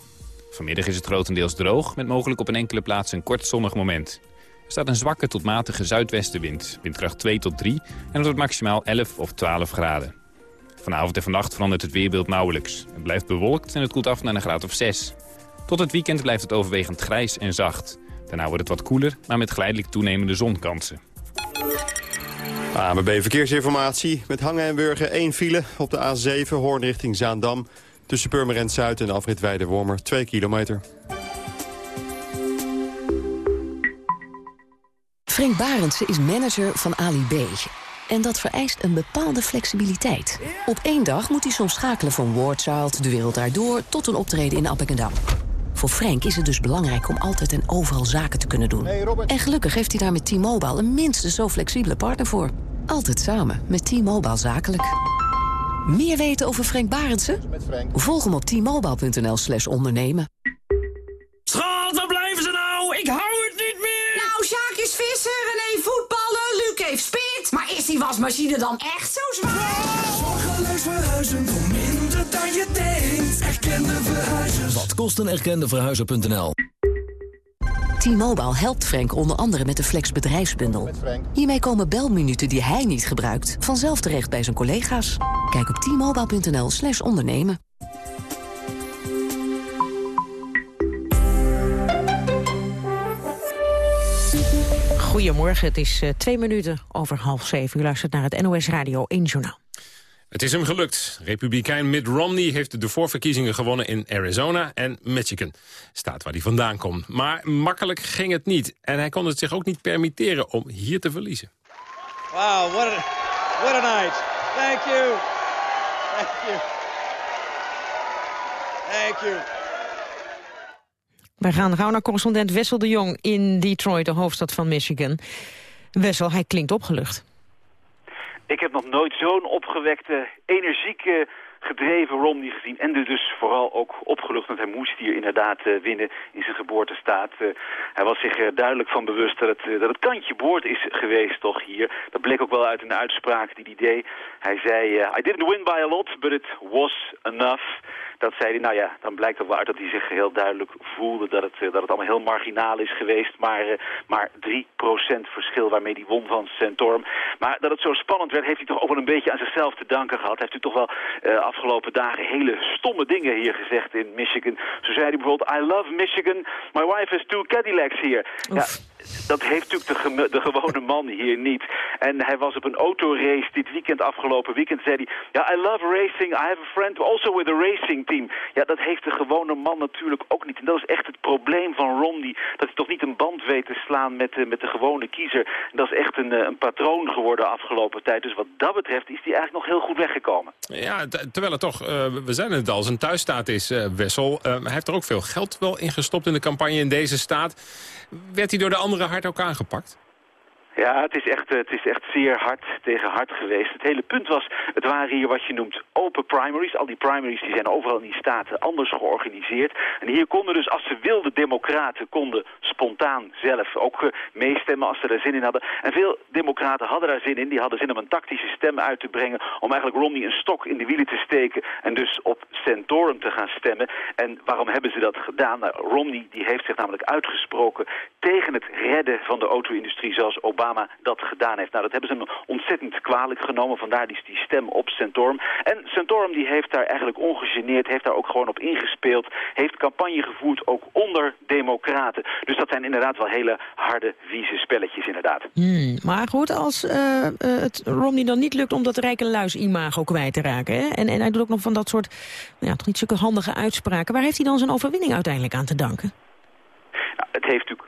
Vanmiddag is het grotendeels droog, met mogelijk op een enkele plaats een kort zonnig moment. Er staat een zwakke tot matige zuidwestenwind, windkracht 2 tot 3... en het wordt maximaal 11 of 12 graden. Vanavond en vannacht verandert het weerbeeld nauwelijks. Het blijft bewolkt en het koelt af naar een graad of 6. Tot het weekend blijft het overwegend grijs en zacht. Daarna wordt het wat koeler, maar met geleidelijk toenemende zonkansen. AMB Verkeersinformatie. Met hangen en burgen één file op de A7 Hoorn richting Zaandam. Tussen Purmerend Zuid en afrit Weide-Wormer 2 kilometer. Frank Barendse is manager van Ali B. En dat vereist een bepaalde flexibiliteit. Op één dag moet hij soms schakelen van Wardchild, De Wereld Daardoor... tot een optreden in Appingedam. Voor Frank is het dus belangrijk om altijd en overal zaken te kunnen doen. En gelukkig heeft hij daar met T-Mobile een minstens zo flexibele partner voor. Altijd samen met T-Mobile Zakelijk. Meer weten over Frank Barendse? Volg hem op t-mobile.nl slash ondernemen. Schat, waar blijven ze nou? Ik hou het niet meer! Nou, Sjaak is vissen, René voetballen, Luc heeft spit. Maar is die wasmachine dan echt zo zwaar? Zorgeloos verhuizen dan je denkt. Erkende verhuizers. Wat kost een erkende verhuizer.nl? T-Mobile helpt Frank onder andere met de Flex bedrijfsbundel. Hiermee komen belminuten die hij niet gebruikt... vanzelf terecht bij zijn collega's. Kijk op t-mobile.nl slash ondernemen. Goedemorgen, het is uh, twee minuten over half zeven. U luistert naar het NOS Radio 1 Journaal. Het is hem gelukt. Republikein Mitt Romney heeft de voorverkiezingen gewonnen in Arizona en Michigan. Staat waar hij vandaan komt. Maar makkelijk ging het niet. En hij kon het zich ook niet permitteren om hier te verliezen. Wow, what a, what a night. Thank you. Thank you. Thank you. Wij gaan gauw naar correspondent Wessel de Jong in Detroit, de hoofdstad van Michigan. Wessel, hij klinkt opgelucht. Ik heb nog nooit zo'n opgewekte, energieke, gedreven Romney gezien. En dus vooral ook opgelucht, want hij moest hier inderdaad uh, winnen in zijn geboortestaat. Uh, hij was zich er duidelijk van bewust dat het, dat het kantje boord is geweest toch hier. Dat bleek ook wel uit een uitspraak die hij deed. Hij zei, I didn't win by a lot, but it was enough dat zei hij, nou ja, dan blijkt ook wel uit dat hij zich heel duidelijk voelde dat het, dat het allemaal heel marginaal is geweest. Maar, uh, maar 3% verschil waarmee hij won van Santorum. Maar dat het zo spannend werd, heeft hij toch ook wel een beetje aan zichzelf te danken gehad. Heeft natuurlijk toch wel uh, afgelopen dagen hele stomme dingen hier gezegd in Michigan. Zo zei hij bijvoorbeeld, I love Michigan, my wife has two Cadillacs here. Ja, dat heeft natuurlijk de, gewone man hier niet. En hij was op een autorace dit weekend, afgelopen weekend, zei hij... Ja, I love racing, I have a friend also with a racing team. Ja, dat heeft de gewone man natuurlijk ook niet. En dat is echt het probleem van Romney. Dat hij toch niet een band weet te slaan met, uh, met de gewone kiezer. En dat is echt een, uh, een patroon geworden de afgelopen tijd. Dus wat dat betreft is hij eigenlijk nog heel goed weggekomen. Ja, terwijl het toch, uh, we zijn het al, zijn thuisstaat is, Wessel. hij heeft er ook veel geld wel in gestopt in de campagne in deze staat. Werd hij door de andere hard ook aangepakt? Ja, het is, echt, het is echt zeer hard tegen hard geweest. Het hele punt was, het waren hier wat je noemt open primaries. Al die primaries die zijn overal in die staten anders georganiseerd. En hier konden dus, als ze wilden, democraten konden spontaan zelf ook uh, meestemmen als ze er zin in hadden. En veel democraten hadden daar zin in. Die hadden zin om een tactische stem uit te brengen. Om eigenlijk Romney een stok in de wielen te steken. En dus op Santorum te gaan stemmen. En waarom hebben ze dat gedaan? Nou, Romney die heeft zich namelijk uitgesproken tegen het redden van de auto-industrie zoals Obama Obama dat gedaan heeft. Nou, dat hebben ze hem ontzettend kwalijk genomen. Vandaar die, die stem op Santorum. En Santorum die heeft daar eigenlijk ongegeneerd, heeft daar ook gewoon op ingespeeld. Heeft campagne gevoerd, ook onder democraten. Dus dat zijn inderdaad wel hele harde, vieze spelletjes inderdaad. Hmm, maar goed, als uh, uh, het Romney dan niet lukt om dat rijke luis-imago kwijt te raken... Hè? En, en hij doet ook nog van dat soort, nou ja, toch niet zulke handige uitspraken... waar heeft hij dan zijn overwinning uiteindelijk aan te danken? Nou, het heeft natuurlijk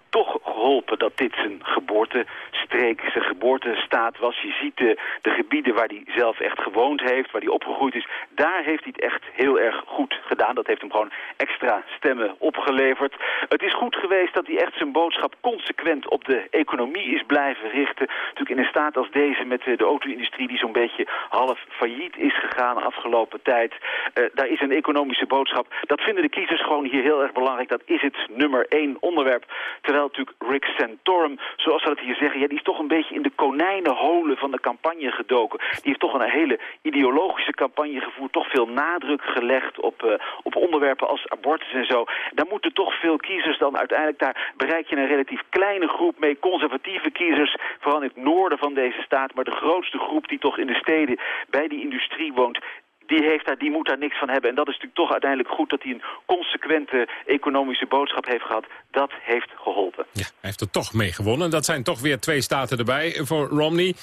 dat dit zijn geboortestreek, zijn geboortestaat was. Je ziet de, de gebieden waar hij zelf echt gewoond heeft, waar hij opgegroeid is. Daar heeft hij het echt heel erg goed gedaan. Dat heeft hem gewoon extra stemmen opgeleverd. Het is goed geweest dat hij echt zijn boodschap consequent op de economie is blijven richten. Natuurlijk in een staat als deze met de auto-industrie die zo'n beetje half failliet is gegaan de afgelopen tijd. Uh, daar is een economische boodschap. Dat vinden de kiezers gewoon hier heel erg belangrijk. Dat is het nummer één onderwerp. Terwijl natuurlijk Rick Santorum, zoals dat hier zeggen... Ja, die is toch een beetje in de konijnenholen van de campagne gedoken. Die heeft toch een hele ideologische campagne gevoerd. Toch veel nadruk gelegd op, uh, op onderwerpen als abortus en zo. Daar moeten toch veel kiezers dan uiteindelijk... daar bereik je een relatief kleine groep mee. Conservatieve kiezers, vooral in het noorden van deze staat. Maar de grootste groep die toch in de steden bij die industrie woont die, heeft daar, die moet daar niks van hebben. En dat is natuurlijk toch uiteindelijk goed dat hij een consequente economische boodschap heeft gehad. Dat heeft geholpen. Ja, hij heeft er toch mee gewonnen. Dat zijn toch weer twee staten erbij voor Romney.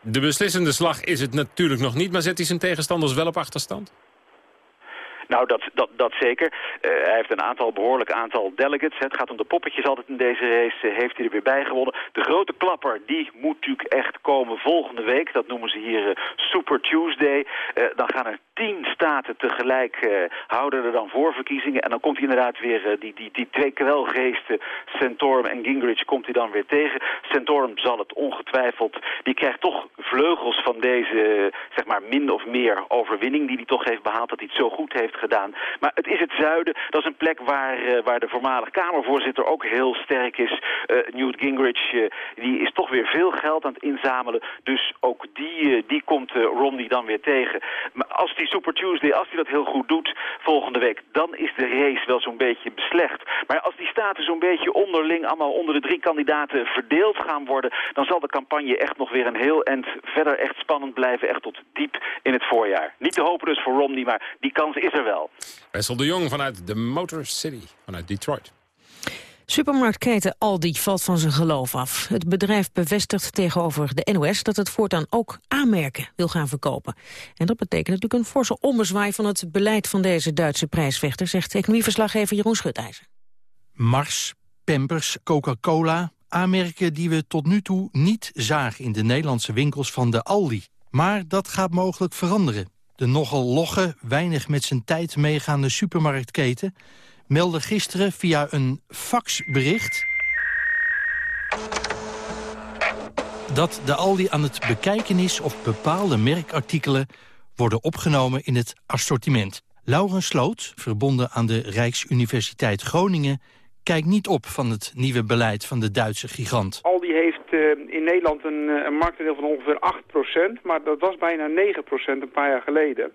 De beslissende slag is het natuurlijk nog niet, maar zet hij zijn tegenstanders wel op achterstand? Nou, dat, dat, dat zeker. Uh, hij heeft een aantal, behoorlijk aantal delegates. Het gaat om de poppetjes altijd in deze race. Uh, heeft hij er weer bij gewonnen. De grote klapper, die moet natuurlijk echt komen volgende week. Dat noemen ze hier uh, Super Tuesday. dan gaan er tien staten tegelijk houden er dan voorverkiezingen. En dan komt hij inderdaad weer, die, die, die twee kwelgeesten, Santorum en Gingrich, komt hij dan weer tegen. Santorum zal het ongetwijfeld, die krijgt toch vleugels van deze, zeg maar, min of meer overwinning die hij toch heeft behaald, dat hij het zo goed heeft gedaan. Maar het is het zuiden, dat is een plek waar, uh, waar de voormalig Kamervoorzitter ook heel sterk is. Newt Gingrich, die is toch weer veel geld aan het inzamelen. Dus ook die, die komt Romney dan weer tegen. Maar als die Super Tuesday, als hij dat heel goed doet volgende week, dan is de race wel zo'n beetje beslecht. Maar als die staten zo'n beetje onderling allemaal onder de drie kandidaten verdeeld gaan worden, dan zal de campagne echt nog weer een heel eind verder echt spannend blijven, echt tot diep in het voorjaar. Niet te hopen dus voor Romney, maar die kans is er wel. Wessel de Jong vanuit de Motor City, vanuit Detroit. Supermarktketen Aldi valt van zijn geloof af. Het bedrijf bevestigt tegenover de NOS dat het voortaan ook aanmerken wil gaan verkopen. En dat betekent natuurlijk een forse ommezwaai van het beleid van deze Duitse prijsvechter, zegt economieverslaggever Jeroen Schutijzer. Mars, Pampers, Coca-Cola, aanmerken die we tot nu toe niet zagen in de Nederlandse winkels van de Aldi. Maar dat gaat mogelijk veranderen. De nogal logge, weinig met zijn tijd meegaande supermarktketen... meldde gisteren via een faxbericht... dat de Aldi aan het bekijken is of bepaalde merkartikelen... worden opgenomen in het assortiment. Laurens Sloot, verbonden aan de Rijksuniversiteit Groningen kijkt niet op van het nieuwe beleid van de Duitse gigant. Aldi heeft uh, in Nederland een, eh, een van ongeveer 8%, maar dat was bijna 9% een paar jaar geleden.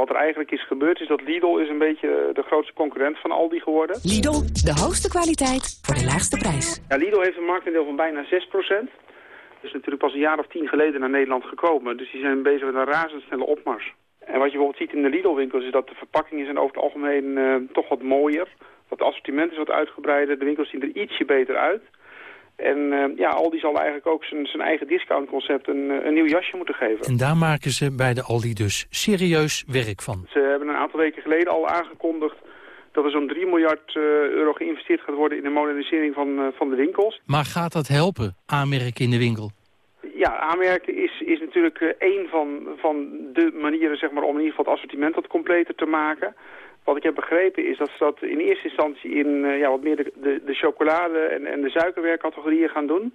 Wat er eigenlijk is gebeurd is dat Lidl is een beetje de grootste concurrent van Aldi geworden. Lidl, de hoogste kwaliteit voor de laagste prijs. Ja, Lidl heeft een marktaandeel van bijna 6%. Dus natuurlijk pas een jaar of tien geleden naar Nederland gekomen. Dus die zijn bezig met een razendsnelle opmars. En wat je bijvoorbeeld ziet in de Lidl-winkels is dat de verpakkingen zijn over het algemeen uh, toch wat mooier. Het assortiment is wat uitgebreider, de winkels zien er ietsje beter uit. En uh, ja, Aldi zal eigenlijk ook zijn, zijn eigen discountconcept een, een nieuw jasje moeten geven. En daar maken ze bij de Aldi dus serieus werk van. Ze hebben een aantal weken geleden al aangekondigd dat er zo'n 3 miljard uh, euro geïnvesteerd gaat worden in de modernisering van, uh, van de winkels. Maar gaat dat helpen, aanmerken in de winkel? Ja, aanmerken is, is natuurlijk één van, van de manieren zeg maar, om in ieder geval het assortiment wat completer te maken. Wat ik heb begrepen is dat ze dat in eerste instantie in uh, ja, wat meer de, de, de chocolade en, en de suikerwerkcategorieën gaan doen.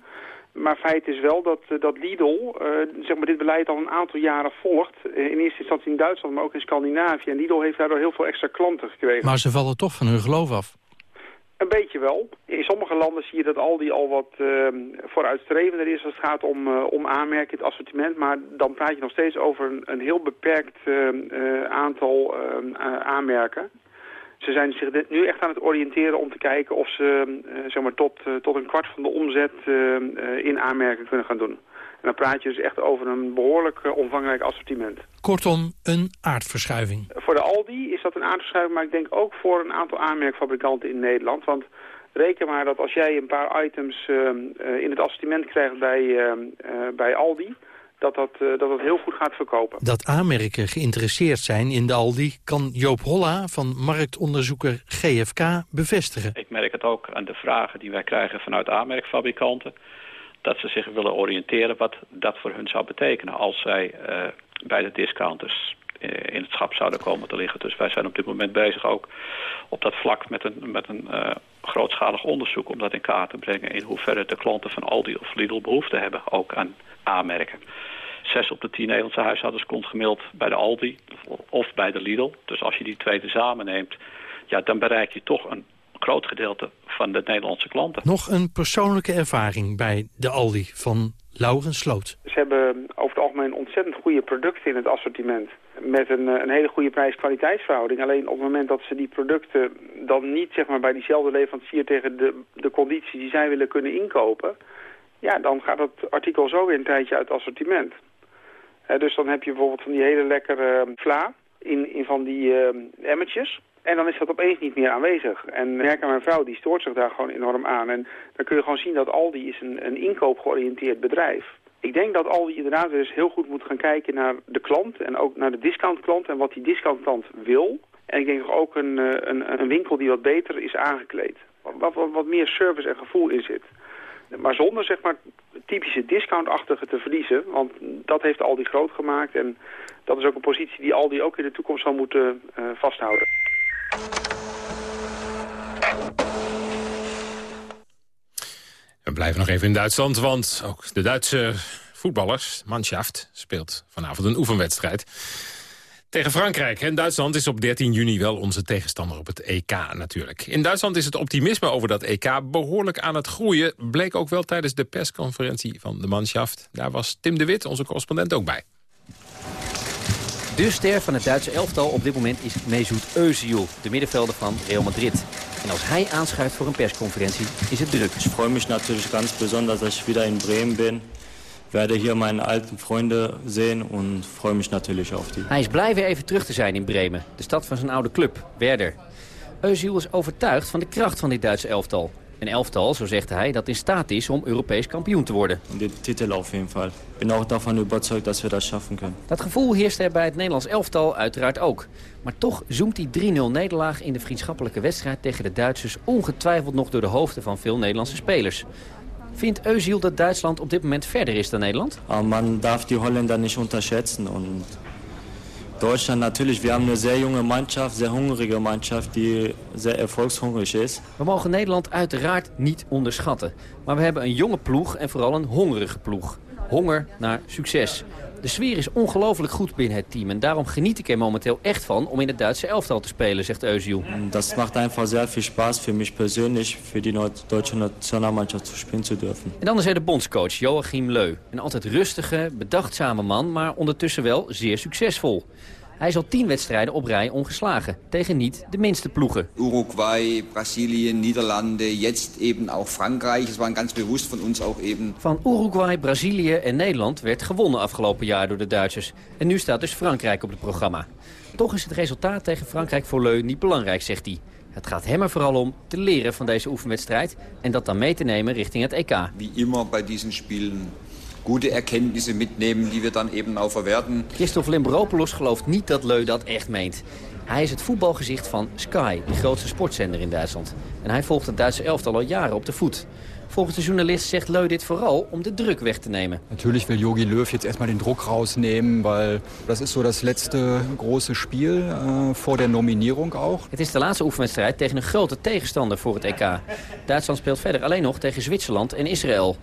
Maar feit is wel dat, uh, dat Lidl uh, zeg maar dit beleid al een aantal jaren volgt. in eerste instantie in Duitsland, maar ook in Scandinavië. En Lidl heeft daardoor heel veel extra klanten gekregen. Maar ze vallen toch van hun geloof af. Een beetje wel. In sommige landen zie je dat Aldi al wat uh, vooruitstrevender is als het gaat om, uh, om aanmerken het assortiment. Maar dan praat je nog steeds over een, een heel beperkt uh, aantal aanmerken. Ze zijn zich nu echt aan het oriënteren om te kijken of ze zeg tot, tot een kwart van de omzet in aanmerken kunnen gaan doen. En dan praat je dus echt over een behoorlijk uh, omvangrijk assortiment. Kortom, een aardverschuiving. Voor de Aldi is dat een aardverschuiving, maar ik denk ook voor een aantal aanmerkfabrikanten in Nederland. Want reken maar dat als jij een paar items uh, uh, in het assortiment krijgt bij, bij Aldi... Dat dat, dat dat heel goed gaat verkopen. Dat aanmerken geïnteresseerd zijn in de Aldi... kan Joop Holla van marktonderzoeker GFK bevestigen. Ik merk het ook aan de vragen die wij krijgen vanuit aanmerkfabrikanten dat ze zich willen oriënteren wat dat voor hun zou betekenen als zij uh, bij de discounters uh, in het schap zouden komen te liggen. Dus wij zijn op dit moment bezig ook op dat vlak met een, met een uh, grootschalig onderzoek om dat in kaart te brengen in hoeverre de klanten van Aldi of Lidl behoefte hebben ook aan aanmerken. Zes op de tien Nederlandse huishoudens komt gemiddeld bij de Aldi of bij de Lidl. Dus als je die twee tezamen neemt, ja, dan bereik je toch een groot gedeelte van de Nederlandse klanten. Nog een persoonlijke ervaring bij de Aldi van Laurens Sloot. Ze hebben over het algemeen ontzettend goede producten in het assortiment. Met een, een hele goede prijs-kwaliteitsverhouding. Alleen op het moment dat ze die producten dan niet zeg maar, bij diezelfde leverancier tegen de, de conditie die zij willen kunnen inkopen... ja, dan gaat dat artikel zo weer een tijdje uit het assortiment. He, dus dan heb je bijvoorbeeld van die hele lekkere uh, vla in, in van die uh, emmertjes... En dan is dat opeens niet meer aanwezig. En merk aan mijn vrouw, die stoort zich daar gewoon enorm aan. En dan kun je gewoon zien dat Aldi is een, een inkoopgeoriënteerd bedrijf. Ik denk dat Aldi inderdaad eens heel goed moet gaan kijken naar de klant en ook naar de discountklant en wat die discountklant wil. En ik denk ook een, een, een winkel die wat beter is aangekleed. Wat, wat, meer service en gevoel in zit. Maar zonder zeg maar typische discountachtige te verliezen. Want dat heeft Aldi groot gemaakt. En dat is ook een positie die Aldi ook in de toekomst zal moeten uh, vasthouden. We blijven nog even in Duitsland, want ook de Duitse voetballers, Mannschaft, speelt vanavond een oefenwedstrijd. Tegen Frankrijk. En Duitsland is op 13 juni wel onze tegenstander op het EK natuurlijk. In Duitsland is het optimisme over dat EK behoorlijk aan het groeien. Bleek ook wel tijdens de persconferentie van de Mannschaft. Daar was Tim de Wit, onze correspondent, ook bij. De ster van het Duitse elftal op dit moment is Mesut Özil, de middenvelder van Real Madrid. En als hij aanschuift voor een persconferentie, is het druk. Ik freue mich natürlich ganz besonders, dat ik weer in Bremen ben werde hier meine alten Freunde sehen und freue mich natürlich auf die. Hij is blij weer even terug te zijn in Bremen, de stad van zijn oude club, Werder. Özil is overtuigd van de kracht van dit Duitse elftal. Een elftal, zo zegt hij, dat in staat is om Europees kampioen te worden. De titel op jeden Fall. Ik ben ook daarvan overtuigd dat we dat schaffen kunnen. Dat gevoel heerst er bij het Nederlands elftal uiteraard ook. Maar toch zoomt die 3-0 nederlaag in de vriendschappelijke wedstrijd tegen de Duitsers ongetwijfeld nog door de hoofden van veel Nederlandse spelers. Vindt Özil dat Duitsland op dit moment verder is dan Nederland? Ah, man darf die Holländer nicht unterschätzen. Und Deutschland natürlich, wir haben eine sehr junge Mannschaft, sehr hungrige Mannschaft, die sehr erfolgshungrig ist. We mogen Nederland uiteraard niet onderschatten. Maar we hebben een jonge ploeg en vooral een hongerige ploeg. Honger naar succes. De sfeer is ongelooflijk goed binnen het team. En daarom geniet ik er momenteel echt van om in het Duitse elftal te spelen, zegt Özil. Dat maakt einfach sehr veel Spaß voor mij persoonlijk, voor die Duitse Nationalmannschaft te spelen te durven. En dan is er de bondscoach Joachim Leu. Een altijd rustige, bedachtzame man, maar ondertussen wel zeer succesvol. Hij is al tien wedstrijden op rij ongeslagen. Tegen niet de minste ploegen. Uruguay, Brazilië, Nederlanden, jetzt eben ook Frankrijk. Het was ganz bewust van ons ook even. Van Uruguay, Brazilië en Nederland werd gewonnen afgelopen jaar door de Duitsers. En nu staat dus Frankrijk op het programma. Toch is het resultaat tegen Frankrijk voor Leu niet belangrijk, zegt hij. Het gaat hem er vooral om te leren van deze oefenwedstrijd... en dat dan mee te nemen richting het EK. Wie immer bij deze spelen goede erkenntnisse mitnehmen, die we dan even ook verwerten. Christophe Limbropoulos gelooft niet dat Leu dat echt meent. Hij is het voetbalgezicht van Sky, de grootste sportzender in Duitsland. En hij volgt het Duitse elftal al jaren op de voet. Volgens de journalist zegt Leu dit vooral om de druk weg te nemen. Natuurlijk wil Jogi Löw jetzt erstmal den Druck rausnehmen, weil das ist so das letzte große Spiel äh, vor der Nominierung auch. Het is de laatste oefenwedstrijd tegen een grote tegenstander voor het EK. Duitsland speelt verder alleen nog tegen Zwitserland en Israël.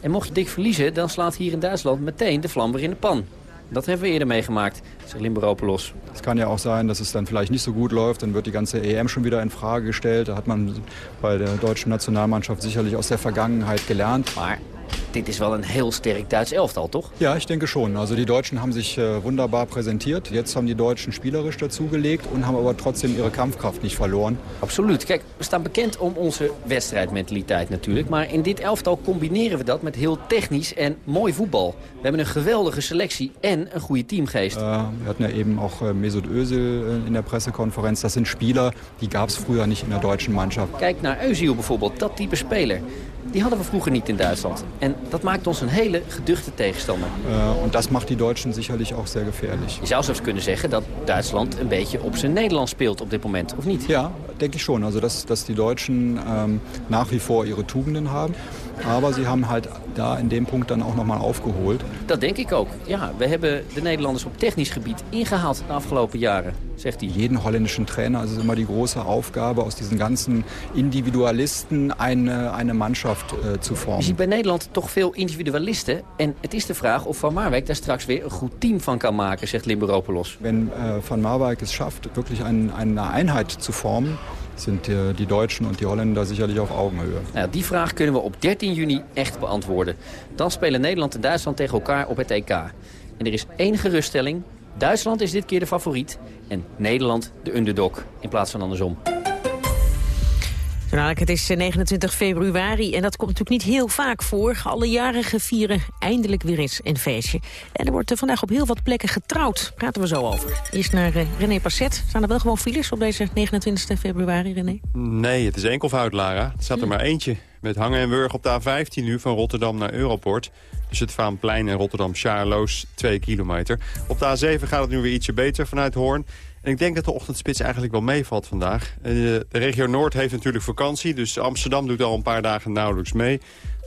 En mocht je dik verliezen, dan slaat hier in Duitsland meteen de vlam weer in de pan. Dat hebben we eerder meegemaakt, zegt Limberopolos. Het kan ja ook zijn dat het dan vielleicht niet zo goed läuft. Dan wordt die ganze EM schon wieder in Frage gestellt. Da hat man bei der deutschen Nationalmannschaft sicherlich aus der Vergangenheit gelernt. Maar dit is wel een heel sterk Duits elftal, toch? Ja, ich denke schon. Also die Deutschen haben sich äh, wunderbar präsentiert. Jetzt haben die Deutschen spielerisch dazugelegt und haben aber trotzdem ihre Kampfkraft nicht verloren. Absoluut. Kijk, we staan bekend om onze wedstrijdmentaliteit natuurlijk. Maar in dit elftal combineren we dat met heel technisch en mooi voetbal. We hebben een geweldige selectie en een goede teamgeest. Uh, we hadden ja eben auch äh, Mesut Özil äh, in der Pressekonferenz. Dat zijn Spieler, die gab es früher nicht in der deutschen Mannschaft. Kijk naar Özil bijvoorbeeld, dat type speler. Die hadden we vroeger niet in Duitsland. En dat maakt ons een hele geduchte tegenstander. En dat maakt die Duitsers sicherlich ook zeer gevaarlijk. Je zou zelfs kunnen zeggen dat Duitsland een beetje op zijn Nederlands speelt op dit moment, of niet? Ja, denk ik schon. Also dass die Deutschen ähm, nach wie vor ihre Tugenden haben. Aber sie haben halt da in dem Punkt dann auch nochmal aufgeholt. Dat denk ik ook. Ja, we hebben de Nederlanders op technisch gebied ingehaald de afgelopen jaren, zegt hij. Jeden holländischen Trainer ist es immer die große Aufgabe, aus diesen ganzen Individualisten eine, eine Mannschaft äh, zu formen. Je ziet bij Nederland toch veel individualisten. En het is de vraag of Van Marwijk daar straks weer een goed team van kan maken, zegt Limberopolos. Wenn äh, Van Marwijk es schafft, wirklich ein, eine Einheit zu formen, sind die, die Deutschen und die Holländer sicherlich auf Augenhöhe. Nou, die vraag kunnen we op 13 juni echt beantwoorden. Dan spelen Nederland en Duitsland tegen elkaar op het EK. En er is één geruststelling. Duitsland is dit keer de favoriet en Nederland de underdog in plaats van andersom. Het is 29 eh, februari en dat komt natuurlijk niet heel vaak voor. Alle jarigen vieren eindelijk weer eens een feestje. En er wordt vandaag op heel wat plekken getrouwd. Praten we zo over. Eerst naar uh, René Passet. Staan er wel gewoon files op deze 29 februari, René? Nee, het is enkelvoud, Lara. Er staat er hm. maar eentje. Met hangen en wurg op de A15 nu van Rotterdam naar Europort. Dus het Vaanplein en Rotterdam-Charloes, 2 kilometer. Op de A7 gaat het nu weer ietsje beter vanuit Hoorn. En ik denk dat de ochtendspits eigenlijk wel meevalt vandaag. Eh, de regio Noord heeft natuurlijk vakantie, dus Amsterdam doet al een paar dagen nauwelijks mee.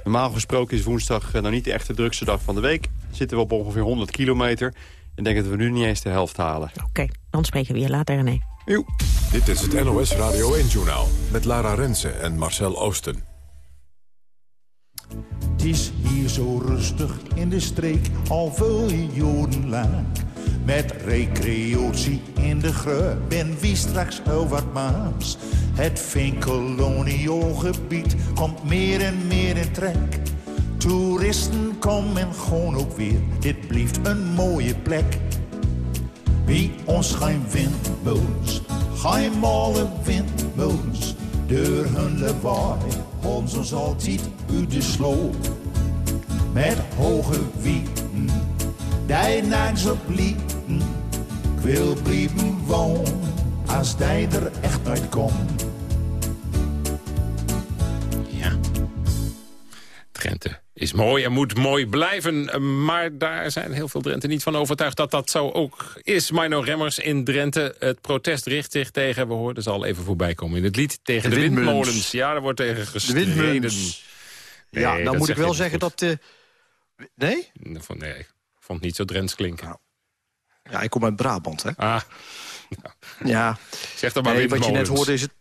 Normaal gesproken is woensdag nou niet de echte drukste dag van de week. Zitten we op ongeveer 100 kilometer. Ik denk dat we nu niet eens de helft halen. Oké, dan spreken we je later, René. Joe. Dit is het NOS Radio 1-journaal met Lara Rensen en Marcel Oosten. Het is hier zo rustig in de streek, al veel jaren lang. Met recreatie in de grub ben wie straks wat maas. Het Vinkelonio-gebied komt meer en meer in trek. Toeristen komen gewoon ook weer, dit blijft een mooie plek. Wie ons geen windmolens, geen malle windmolens. Door hun lawaai, ons ons altijd uit de sloop. Met hoge wieken, die nachts op lieten. Ik wil blijven wonen, als die er echt uit komt. Drenthe is mooi en moet mooi blijven. Maar daar zijn heel veel Drenthe niet van overtuigd dat dat zo ook is. Mino Remmers in Drenthe. Het protest richt zich tegen, we hoorden ze al even voorbij komen in het lied, tegen de, De windmolens. windmolens. Ja, daar wordt tegen De gestreden. windmolens. Nee, ja, dan moet ik wel zeggen goed. dat... eh, nee? Nee, ik vond het niet zo Drents klinken. Ja, ik kom uit Brabant, hè? Ah, Ja. zeg dan maar nee, wat je net windmolens. hoorde is het...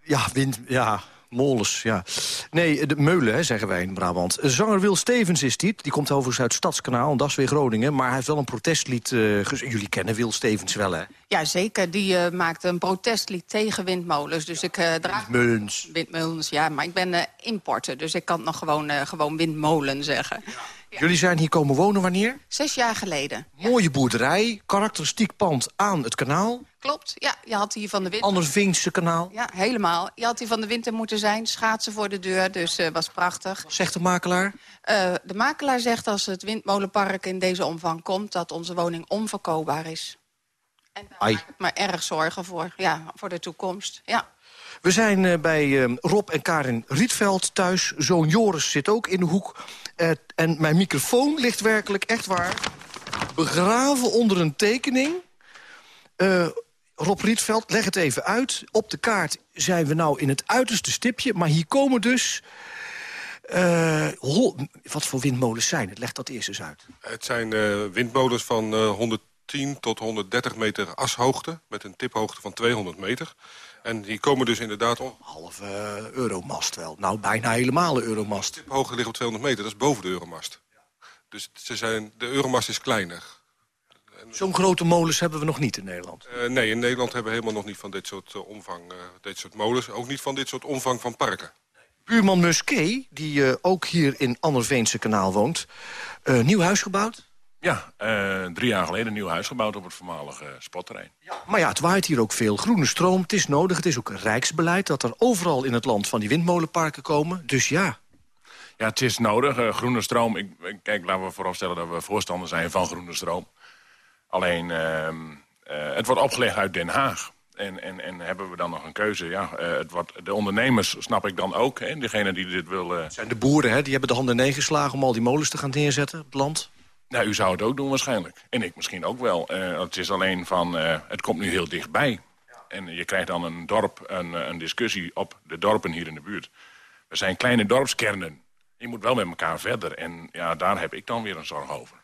Ja, wind, ja, molens, ja. Nee, de meulen, hè, zeggen wij in Brabant. Zanger Wil Stevens is dit. Die komt overigens uit Stadskanaal, en dat is weer Groningen. Maar hij heeft wel een protestlied... eh, gez- Jullie kennen Wil Stevens wel, hè? Ja, zeker. Die eh, maakte een protestlied tegen windmolens. Dus ik eh draag... Meulens. Windmolens, ja. Maar ik ben eh, importer, dus ik kan nog gewoon, eh, gewoon windmolen zeggen. Jullie zijn hier komen wonen wanneer? Zes jaar geleden. Mooie boerderij, karakteristiek pand aan het kanaal. Klopt, ja. Je had hier van de winter... Anders Veense kanaal. Ja, helemaal. Je had hier van de winter moeten zijn. Schaatsen voor de deur, dus eh was prachtig. Zegt de makelaar? Eh, de makelaar zegt als het windmolenpark in deze omvang komt... dat onze woning onverkoopbaar is. Ai. Ik me erg zorgen voor, ja, voor de toekomst. Ja. We zijn eh, bij Rob en Karin Rietveld thuis. Zoon Joris zit ook in de hoek. En mijn microfoon ligt werkelijk echt waar... begraven onder een tekening. Eh, Rob Rietveld, leg het even uit. Op de kaart zijn we nou in het uiterste stipje. Maar hier komen dus... eh, wat voor windmolens zijn het? Leg dat eerst eens uit. Het zijn eh, windmolens van eh, 110 tot 130 meter ashoogte... met een tiphoogte van 200 meter. En die komen dus inderdaad... om. Halve eh, euromast wel. Nou, bijna helemaal een euromast. De tiphoogte ligt op 200 meter, dat is boven de euromast. Dus ze zijn, de euromast is kleiner. Zo'n grote molens hebben we nog niet in Nederland. Eh, nee, in Nederland hebben we helemaal nog niet van dit soort eh, omvang, dit soort molens. Ook niet van dit soort omvang van parken. Buurman Musquet, die ook hier in Anderveense kanaal woont. nieuw huis gebouwd. Ja, eh, drie jaar geleden een nieuw huis gebouwd op het voormalige uh, spotterrein. Maar ja, het waait hier ook veel groene stroom. Het is nodig, het is ook rijksbeleid... dat er overal in het land van die windmolenparken komen. Dus ja, Ja, het is nodig. eh, groene stroom, ik, kijk, laten we vooropstellen dat we voorstander zijn van groene stroom. Alleen, ehm, eh, het wordt opgelegd uit Den Haag. En, en, en hebben we dan nog een keuze? Ja, eh, het wordt, de ondernemers snap ik dan ook. Hè, degene die dit wil... eh, zijn de boeren, hè, die hebben de handen neergeslagen... om al die molens te gaan neerzetten op het land. Nou, u zou het ook doen waarschijnlijk. En ik misschien ook wel. Eh, het is alleen van, eh, het komt nu heel dichtbij. En je krijgt dan een dorp, een, eh, een discussie op de dorpen hier in de buurt. We zijn kleine dorpskernen. Je moet wel met elkaar verder. En ja, daar heb ik dan weer een zorg over.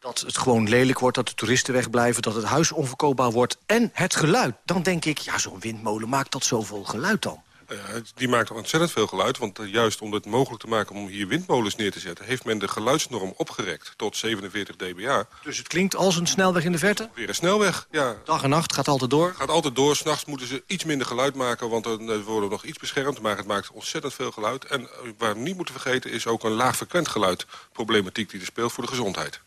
Dat het gewoon lelijk wordt, dat de toeristen wegblijven... dat het huis onverkoopbaar wordt. En het geluid. Dan denk ik, ja, zo'n windmolen maakt dat zoveel geluid dan. Het- die maakt ontzettend veel geluid, want eh, juist om het mogelijk te maken om hier windmolens neer te zetten... heeft men de geluidsnorm opgerekt tot 47 dBA. Dus het klinkt als een snelweg in de verte? Weer een snelweg, ja. Dag en nacht, gaat altijd door? Gaat altijd door. S'nachts moeten ze iets minder geluid maken, want dan eh, worden we nog iets beschermd. Maar het maakt ontzettend veel geluid. En waar we niet moeten vergeten is ook een laagfrequent geluid problematiek die er speelt voor de gezondheid.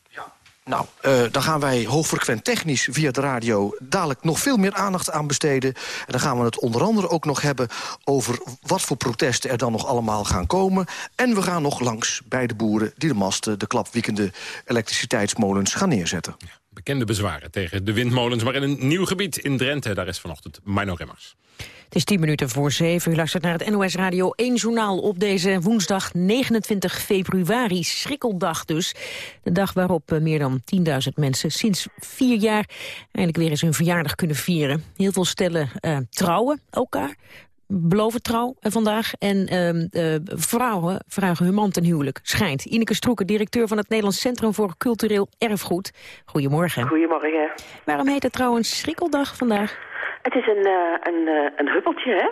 Nou, eh, dan gaan wij hoogfrequent technisch via de radio... dadelijk nog veel meer aandacht aan besteden. En dan gaan we het onder andere ook nog hebben... over wat voor protesten er dan nog allemaal gaan komen. En we gaan nog langs bij de boeren... die de masten, de klapwiekende elektriciteitsmolens gaan neerzetten. Bekende bezwaren tegen de windmolens... maar in een nieuw gebied in Drenthe. Daar is vanochtend Mino Remmers. Het is tien minuten voor zeven. U luistert naar het NOS Radio 1 journaal op deze woensdag 29 februari. Schrikkeldag dus. De dag waarop eh, meer dan 10.000 mensen sinds vier jaar... eindelijk weer eens hun verjaardag kunnen vieren. Heel veel stellen uh, trouwen elkaar beloven trouw uh, vandaag. En uh, vrouwen vragen hun man ten huwelijk, schijnt. Ineke Stroeken, directeur van het Nederlands Centrum voor Cultureel Erfgoed. Goedemorgen. Goedemorgen. Waarom heet het trouwens schrikkeldag vandaag? Het is een, uh, een, een huppeltje, hè?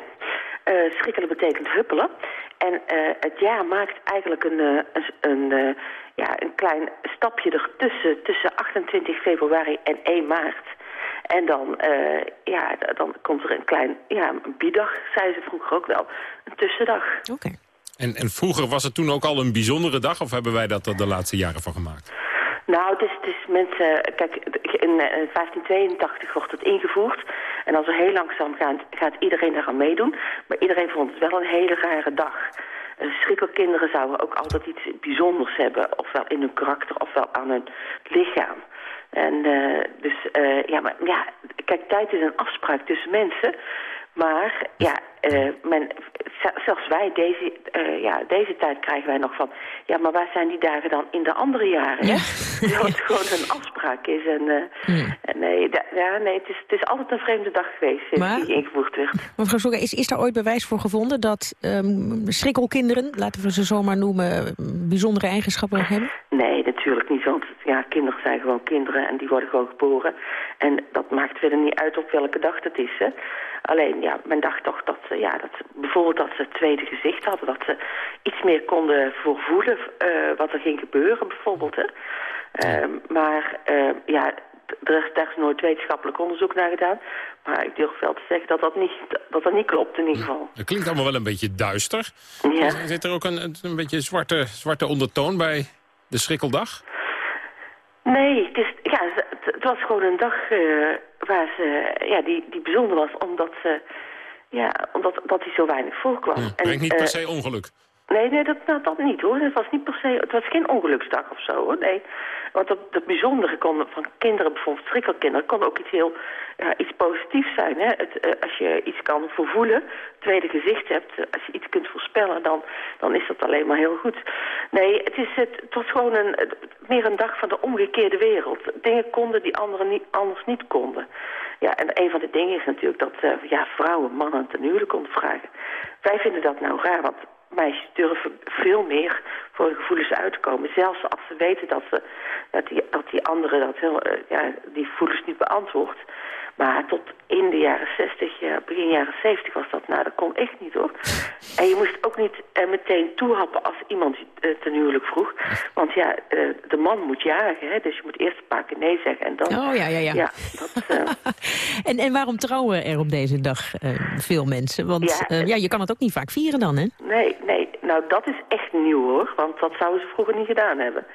Schrikkelen betekent huppelen. En het jaar maakt eigenlijk een, een, een, ja, een klein stapje ertussen, tussen 28 februari en 1 maart. En dan, ja, dan komt er een klein, ja, een biedag, zei ze vroeger ook wel, een tussendag. Oké. Okay. En, en vroeger was het toen ook al een bijzondere dag, of hebben wij dat er de laatste jaren van gemaakt? Nou, het is, het is mensen... Kijk, in 1582 wordt het ingevoerd. En als we heel langzaam gaan, gaat iedereen eraan meedoen. Maar iedereen vond het wel een hele rare dag. Schrikkelkinderen zouden ook altijd iets bijzonders hebben. Ofwel in hun karakter, ofwel aan hun lichaam. En uh, dus, uh, ja, maar ja, kijk, tijd is een afspraak tussen mensen. Maar ja, uh, men, zelfs wij, deze, uh, ja, deze tijd krijgen wij nog van... ja, maar waar zijn die dagen dan in de andere jaren? Ja. Dat het gewoon een afspraak is. En, uh, hmm. en nee, ja, nee het, is, het is altijd een vreemde dag geweest maar, die ingevoerd werd. Mevrouw Soega, is, is daar ooit bewijs voor gevonden dat um, schrikkelkinderen... laten we ze zomaar noemen, bijzondere eigenschappen hebben? Nee, natuurlijk niet. Want ja, kinderen zijn gewoon kinderen en die worden gewoon geboren. En dat maakt verder niet uit op welke dag het is, hè. Alleen, ja, men dacht toch dat, ja, dat bijvoorbeeld dat ze het tweede gezicht hadden. Dat ze iets meer konden voorvoelen uh, wat er ging gebeuren, bijvoorbeeld. Hè. Uh, maar uh, ja, er is, daar is nooit wetenschappelijk onderzoek naar gedaan. Maar ik durf wel te zeggen dat dat niet, dat dat niet klopt in ieder geval. Het klinkt allemaal wel een beetje duister. Ja. Zit er ook een, een beetje zwarte, zwarte ondertoon bij de schrikkeldag? Nee, het, is, ja, het, het was gewoon een dag waar ze, ja, die, die bijzonder was omdat, ze, ja, omdat dat hij zo weinig voorkwam. Ja, brengt niet per se ongeluk. Nee, nee, dat, nou, dat niet hoor. Het was niet per se, het was geen ongeluksdag of zo hoor. Nee, want dat, dat bijzondere kon van kinderen, bijvoorbeeld schrikkelkinderen, kon ook iets heel iets positiefs zijn. Hè? Het, uh, als je iets kan vervoelen, tweede gezicht hebt, uh, als je iets kunt voorspellen, dan, dan is dat alleen maar heel goed. Nee, het, is het, het was gewoon een, meer een dag van de omgekeerde wereld. Dingen konden die anderen niet, anders niet konden. Ja, en een van de dingen is natuurlijk dat uh, ja, vrouwen mannen ten huwelijk konden vragen. Wij vinden dat nou raar, want meisjes durven veel meer voor hun gevoelens uit te komen. Zelfs als ze weten dat, ze, dat, die, dat die andere dat heel, uh, ja, die gevoelens niet beantwoordt. Maar tot in de jaren 60, ja, begin jaren 70 was dat, nou dat kon echt niet hoor. En je moest ook niet uh, meteen toehappen als iemand uh, ten huwelijk vroeg. Want ja, de man moet jagen, hè, dus je moet eerst een paar keer nee zeggen. En dan, oh ja, ja, ja. ja dat, en, en waarom trouwen er op deze dag veel mensen? Want ja, ja, je kan het ook niet vaak vieren dan, hè? Nee, nee, nou dat is echt nieuw hoor, want dat zouden ze vroeger niet gedaan hebben.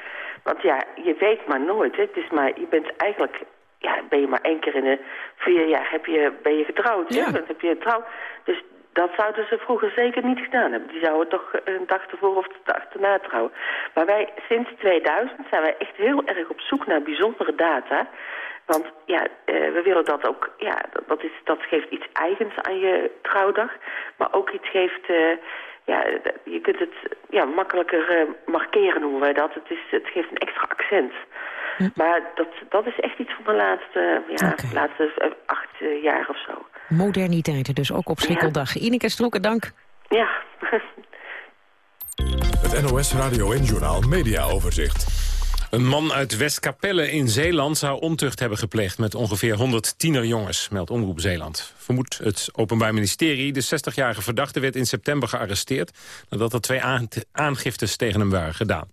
Want ja, je weet maar nooit. Hè. Het is maar, je bent eigenlijk ja, ben je maar één keer in de vier jaar heb je, ben je getrouwd. Ja. Dan heb je getrouwd. Dus dat zouden ze vroeger zeker niet gedaan hebben. Die zouden toch een dag ervoor of de dag erna trouwen. Maar wij, sinds 2000 zijn wij echt heel erg op zoek naar bijzondere data. Want ja, uh, we willen dat ook, ja, dat, is, dat geeft iets eigens aan je trouwdag. Maar ook iets geeft, uh, ja, je kunt het ja, makkelijker uh, markeren noemen wij dat. Het, is, het geeft een extra accent. Maar dat, dat is echt iets van de laatste, ja, okay. laatste acht jaar of zo. Moderniteit dus, ook op Schrikkeldag. Ja. Ineke Stroeken, dank. Ja. Het NOS Radio en Journaal Media Overzicht. Een man uit Westkapelle in Zeeland zou ontucht hebben gepleegd... met ongeveer 100 tienerjongens, meldt Omroep Zeeland. Vermoedt het Openbaar Ministerie. De 60-jarige verdachte werd in september gearresteerd... nadat er twee aangiftes tegen hem waren gedaan.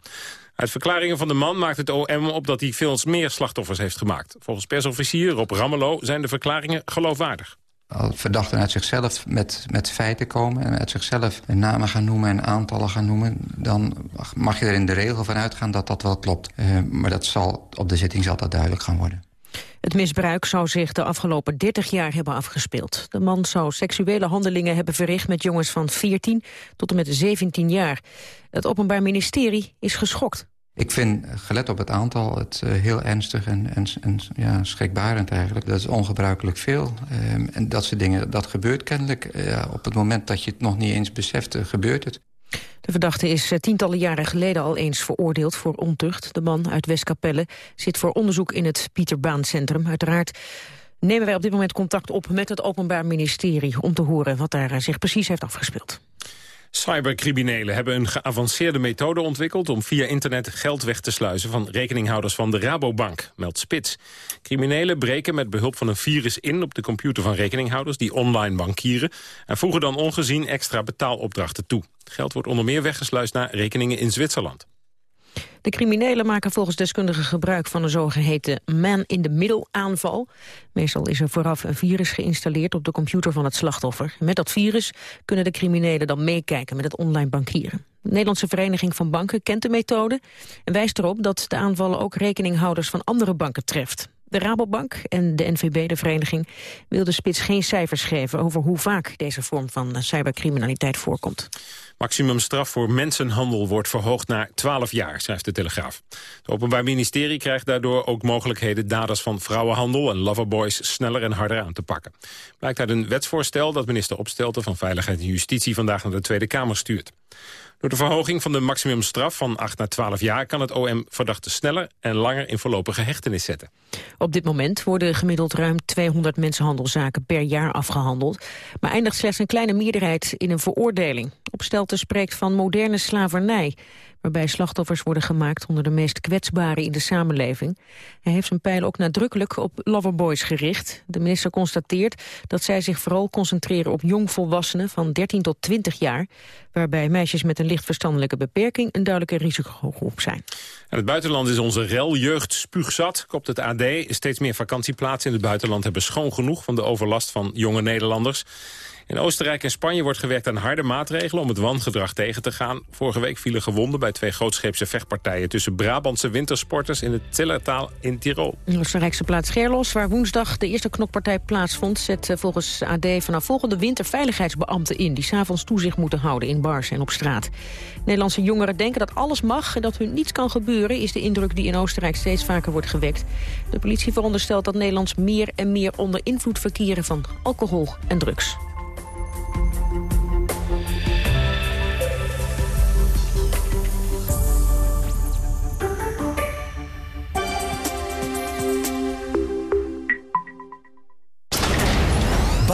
Uit verklaringen van de man maakt het OM op dat hij veel meer slachtoffers heeft gemaakt. Volgens persofficier Rob Rammelo zijn de verklaringen geloofwaardig. Als verdachten uit zichzelf met, met feiten komen... en uit zichzelf namen gaan noemen en aantallen gaan noemen... dan mag je er in de regel van uitgaan dat dat wel klopt. Uh, maar dat zal, op de zitting zal dat duidelijk gaan worden. Het misbruik zou zich de afgelopen 30 jaar hebben afgespeeld. De man zou seksuele handelingen hebben verricht met jongens van 14 tot en met 17 jaar. Het Openbaar Ministerie is geschokt. Ik vind, gelet op het aantal, het uh, heel ernstig en, en, ja, schrikbarend eigenlijk. Dat is ongebruikelijk veel. Um, en dat soort dingen, dat gebeurt kennelijk. Uh, op het moment dat je het nog niet eens beseft, gebeurt het. De verdachte is tientallen jaren geleden al eens veroordeeld voor ontucht. De man uit Westkapelle zit voor onderzoek in het Pieter Baan Centrum. Uiteraard nemen wij op dit moment contact op met het Openbaar Ministerie... om te horen wat daar zich precies heeft afgespeeld. Cybercriminelen hebben een geavanceerde methode ontwikkeld... om via internet geld weg te sluizen van rekeninghouders van de Rabobank, meldt Spits. Criminelen breken met behulp van een virus in op de computer van rekeninghouders... die online bankieren en voegen dan ongezien extra betaalopdrachten toe. geld wordt onder meer weggesluist naar rekeningen in Zwitserland. De criminelen maken volgens deskundigen gebruik van een zogeheten man-in-the-middle aanval. Meestal is er vooraf een virus geïnstalleerd op de computer van het slachtoffer. Met dat virus kunnen de criminelen dan meekijken met het online bankieren. De Nederlandse Vereniging van Banken kent de methode en wijst erop dat de aanvallen ook rekeninghouders van andere banken treft. De Rabobank en de NVB, de vereniging, wil de spits geen cijfers geven over hoe vaak deze vorm van cybercriminaliteit voorkomt. Maximumstraf voor mensenhandel wordt verhoogd naar 12 jaar, schrijft de Telegraaf. Het Openbaar Ministerie krijgt daardoor ook mogelijkheden daders van vrouwenhandel en loverboys sneller en harder aan te pakken. Blijkt uit een wetsvoorstel dat minister Opstelten van Veiligheid en Justitie vandaag naar de Tweede Kamer stuurt. Door de verhoging van de maximumstraf van 8 naar 12 jaar... kan het OM verdachten sneller en langer in voorlopige hechtenis zetten. Op dit moment worden gemiddeld ruim 200 mensenhandelzaken per jaar afgehandeld. Maar eindigt slechts een kleine meerderheid in een veroordeling. Opstelten spreekt van moderne slavernij waarbij slachtoffers worden gemaakt onder de meest kwetsbaren in de samenleving. Hij heeft zijn pijl ook nadrukkelijk op loverboys gericht. De minister constateert dat zij zich vooral concentreren op jongvolwassenen van 13 tot 20 jaar, waarbij meisjes met een licht verstandelijke beperking een duidelijke risicogroep zijn. In het buitenland is onze rel-jeugd spuugzat, kopt het AD. Steeds meer vakantieplaatsen in het buitenland hebben schoon genoeg van de overlast van jonge Nederlanders. In Oostenrijk en Spanje wordt gewerkt aan harde maatregelen om het wangedrag tegen te gaan. Vorige week vielen gewonden bij twee grootscheepse vechtpartijen tussen Brabantse wintersporters in het Zillertaal in Tirol. De Oostenrijkse plaats Gerlos, waar woensdag de eerste knokpartij plaatsvond, zet eh, volgens AD vanaf volgende winter veiligheidsbeambten in die s'avonds toezicht moeten houden in bars en op straat. Nederlandse jongeren denken dat alles mag en dat hun niets kan gebeuren, is de indruk die in Oostenrijk steeds vaker wordt gewekt. De politie veronderstelt dat Nederlands meer en meer onder invloed verkeren van alcohol en drugs.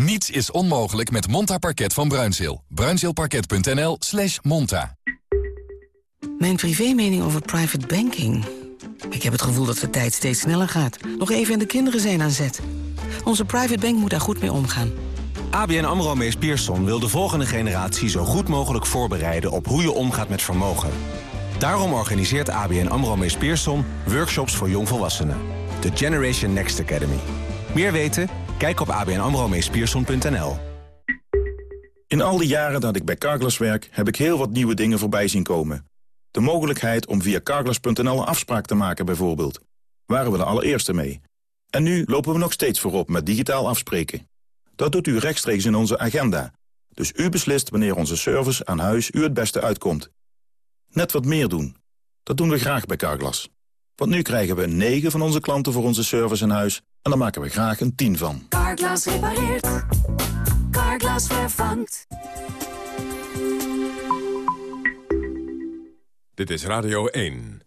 Niets is onmogelijk met Monta Parket van Bruinzeel. Bruinzeelparket.nl slash monta. Mijn privémening over private banking. Ik heb het gevoel dat de tijd steeds sneller gaat. Nog even en de kinderen zijn aan zet. Onze private bank moet daar goed mee omgaan. ABN AMRO Mees Pierson wil de volgende generatie zo goed mogelijk voorbereiden op hoe je omgaat met vermogen. Daarom organiseert ABN AMRO Mees Pierson workshops voor jongvolwassenen. De Generation Next Academy. Meer weten? Kijk op abnamromeespierson.nl. In al die jaren dat ik bij Carglass werk, heb ik heel wat nieuwe dingen voorbij zien komen. De mogelijkheid om via carglass.nl een afspraak te maken bijvoorbeeld. Waren we de allereerste mee. En nu lopen we nog steeds voorop met digitaal afspreken. Dat doet u rechtstreeks in onze agenda. Dus u beslist wanneer onze service aan huis u het beste uitkomt. Net wat meer doen. Dat doen we graag bij Carglass. Want nu krijgen we 9 van onze klanten voor onze service in huis... en daar maken we graag een 10 van. Carglass repareert. Carglass vervangt. Dit is Radio 1.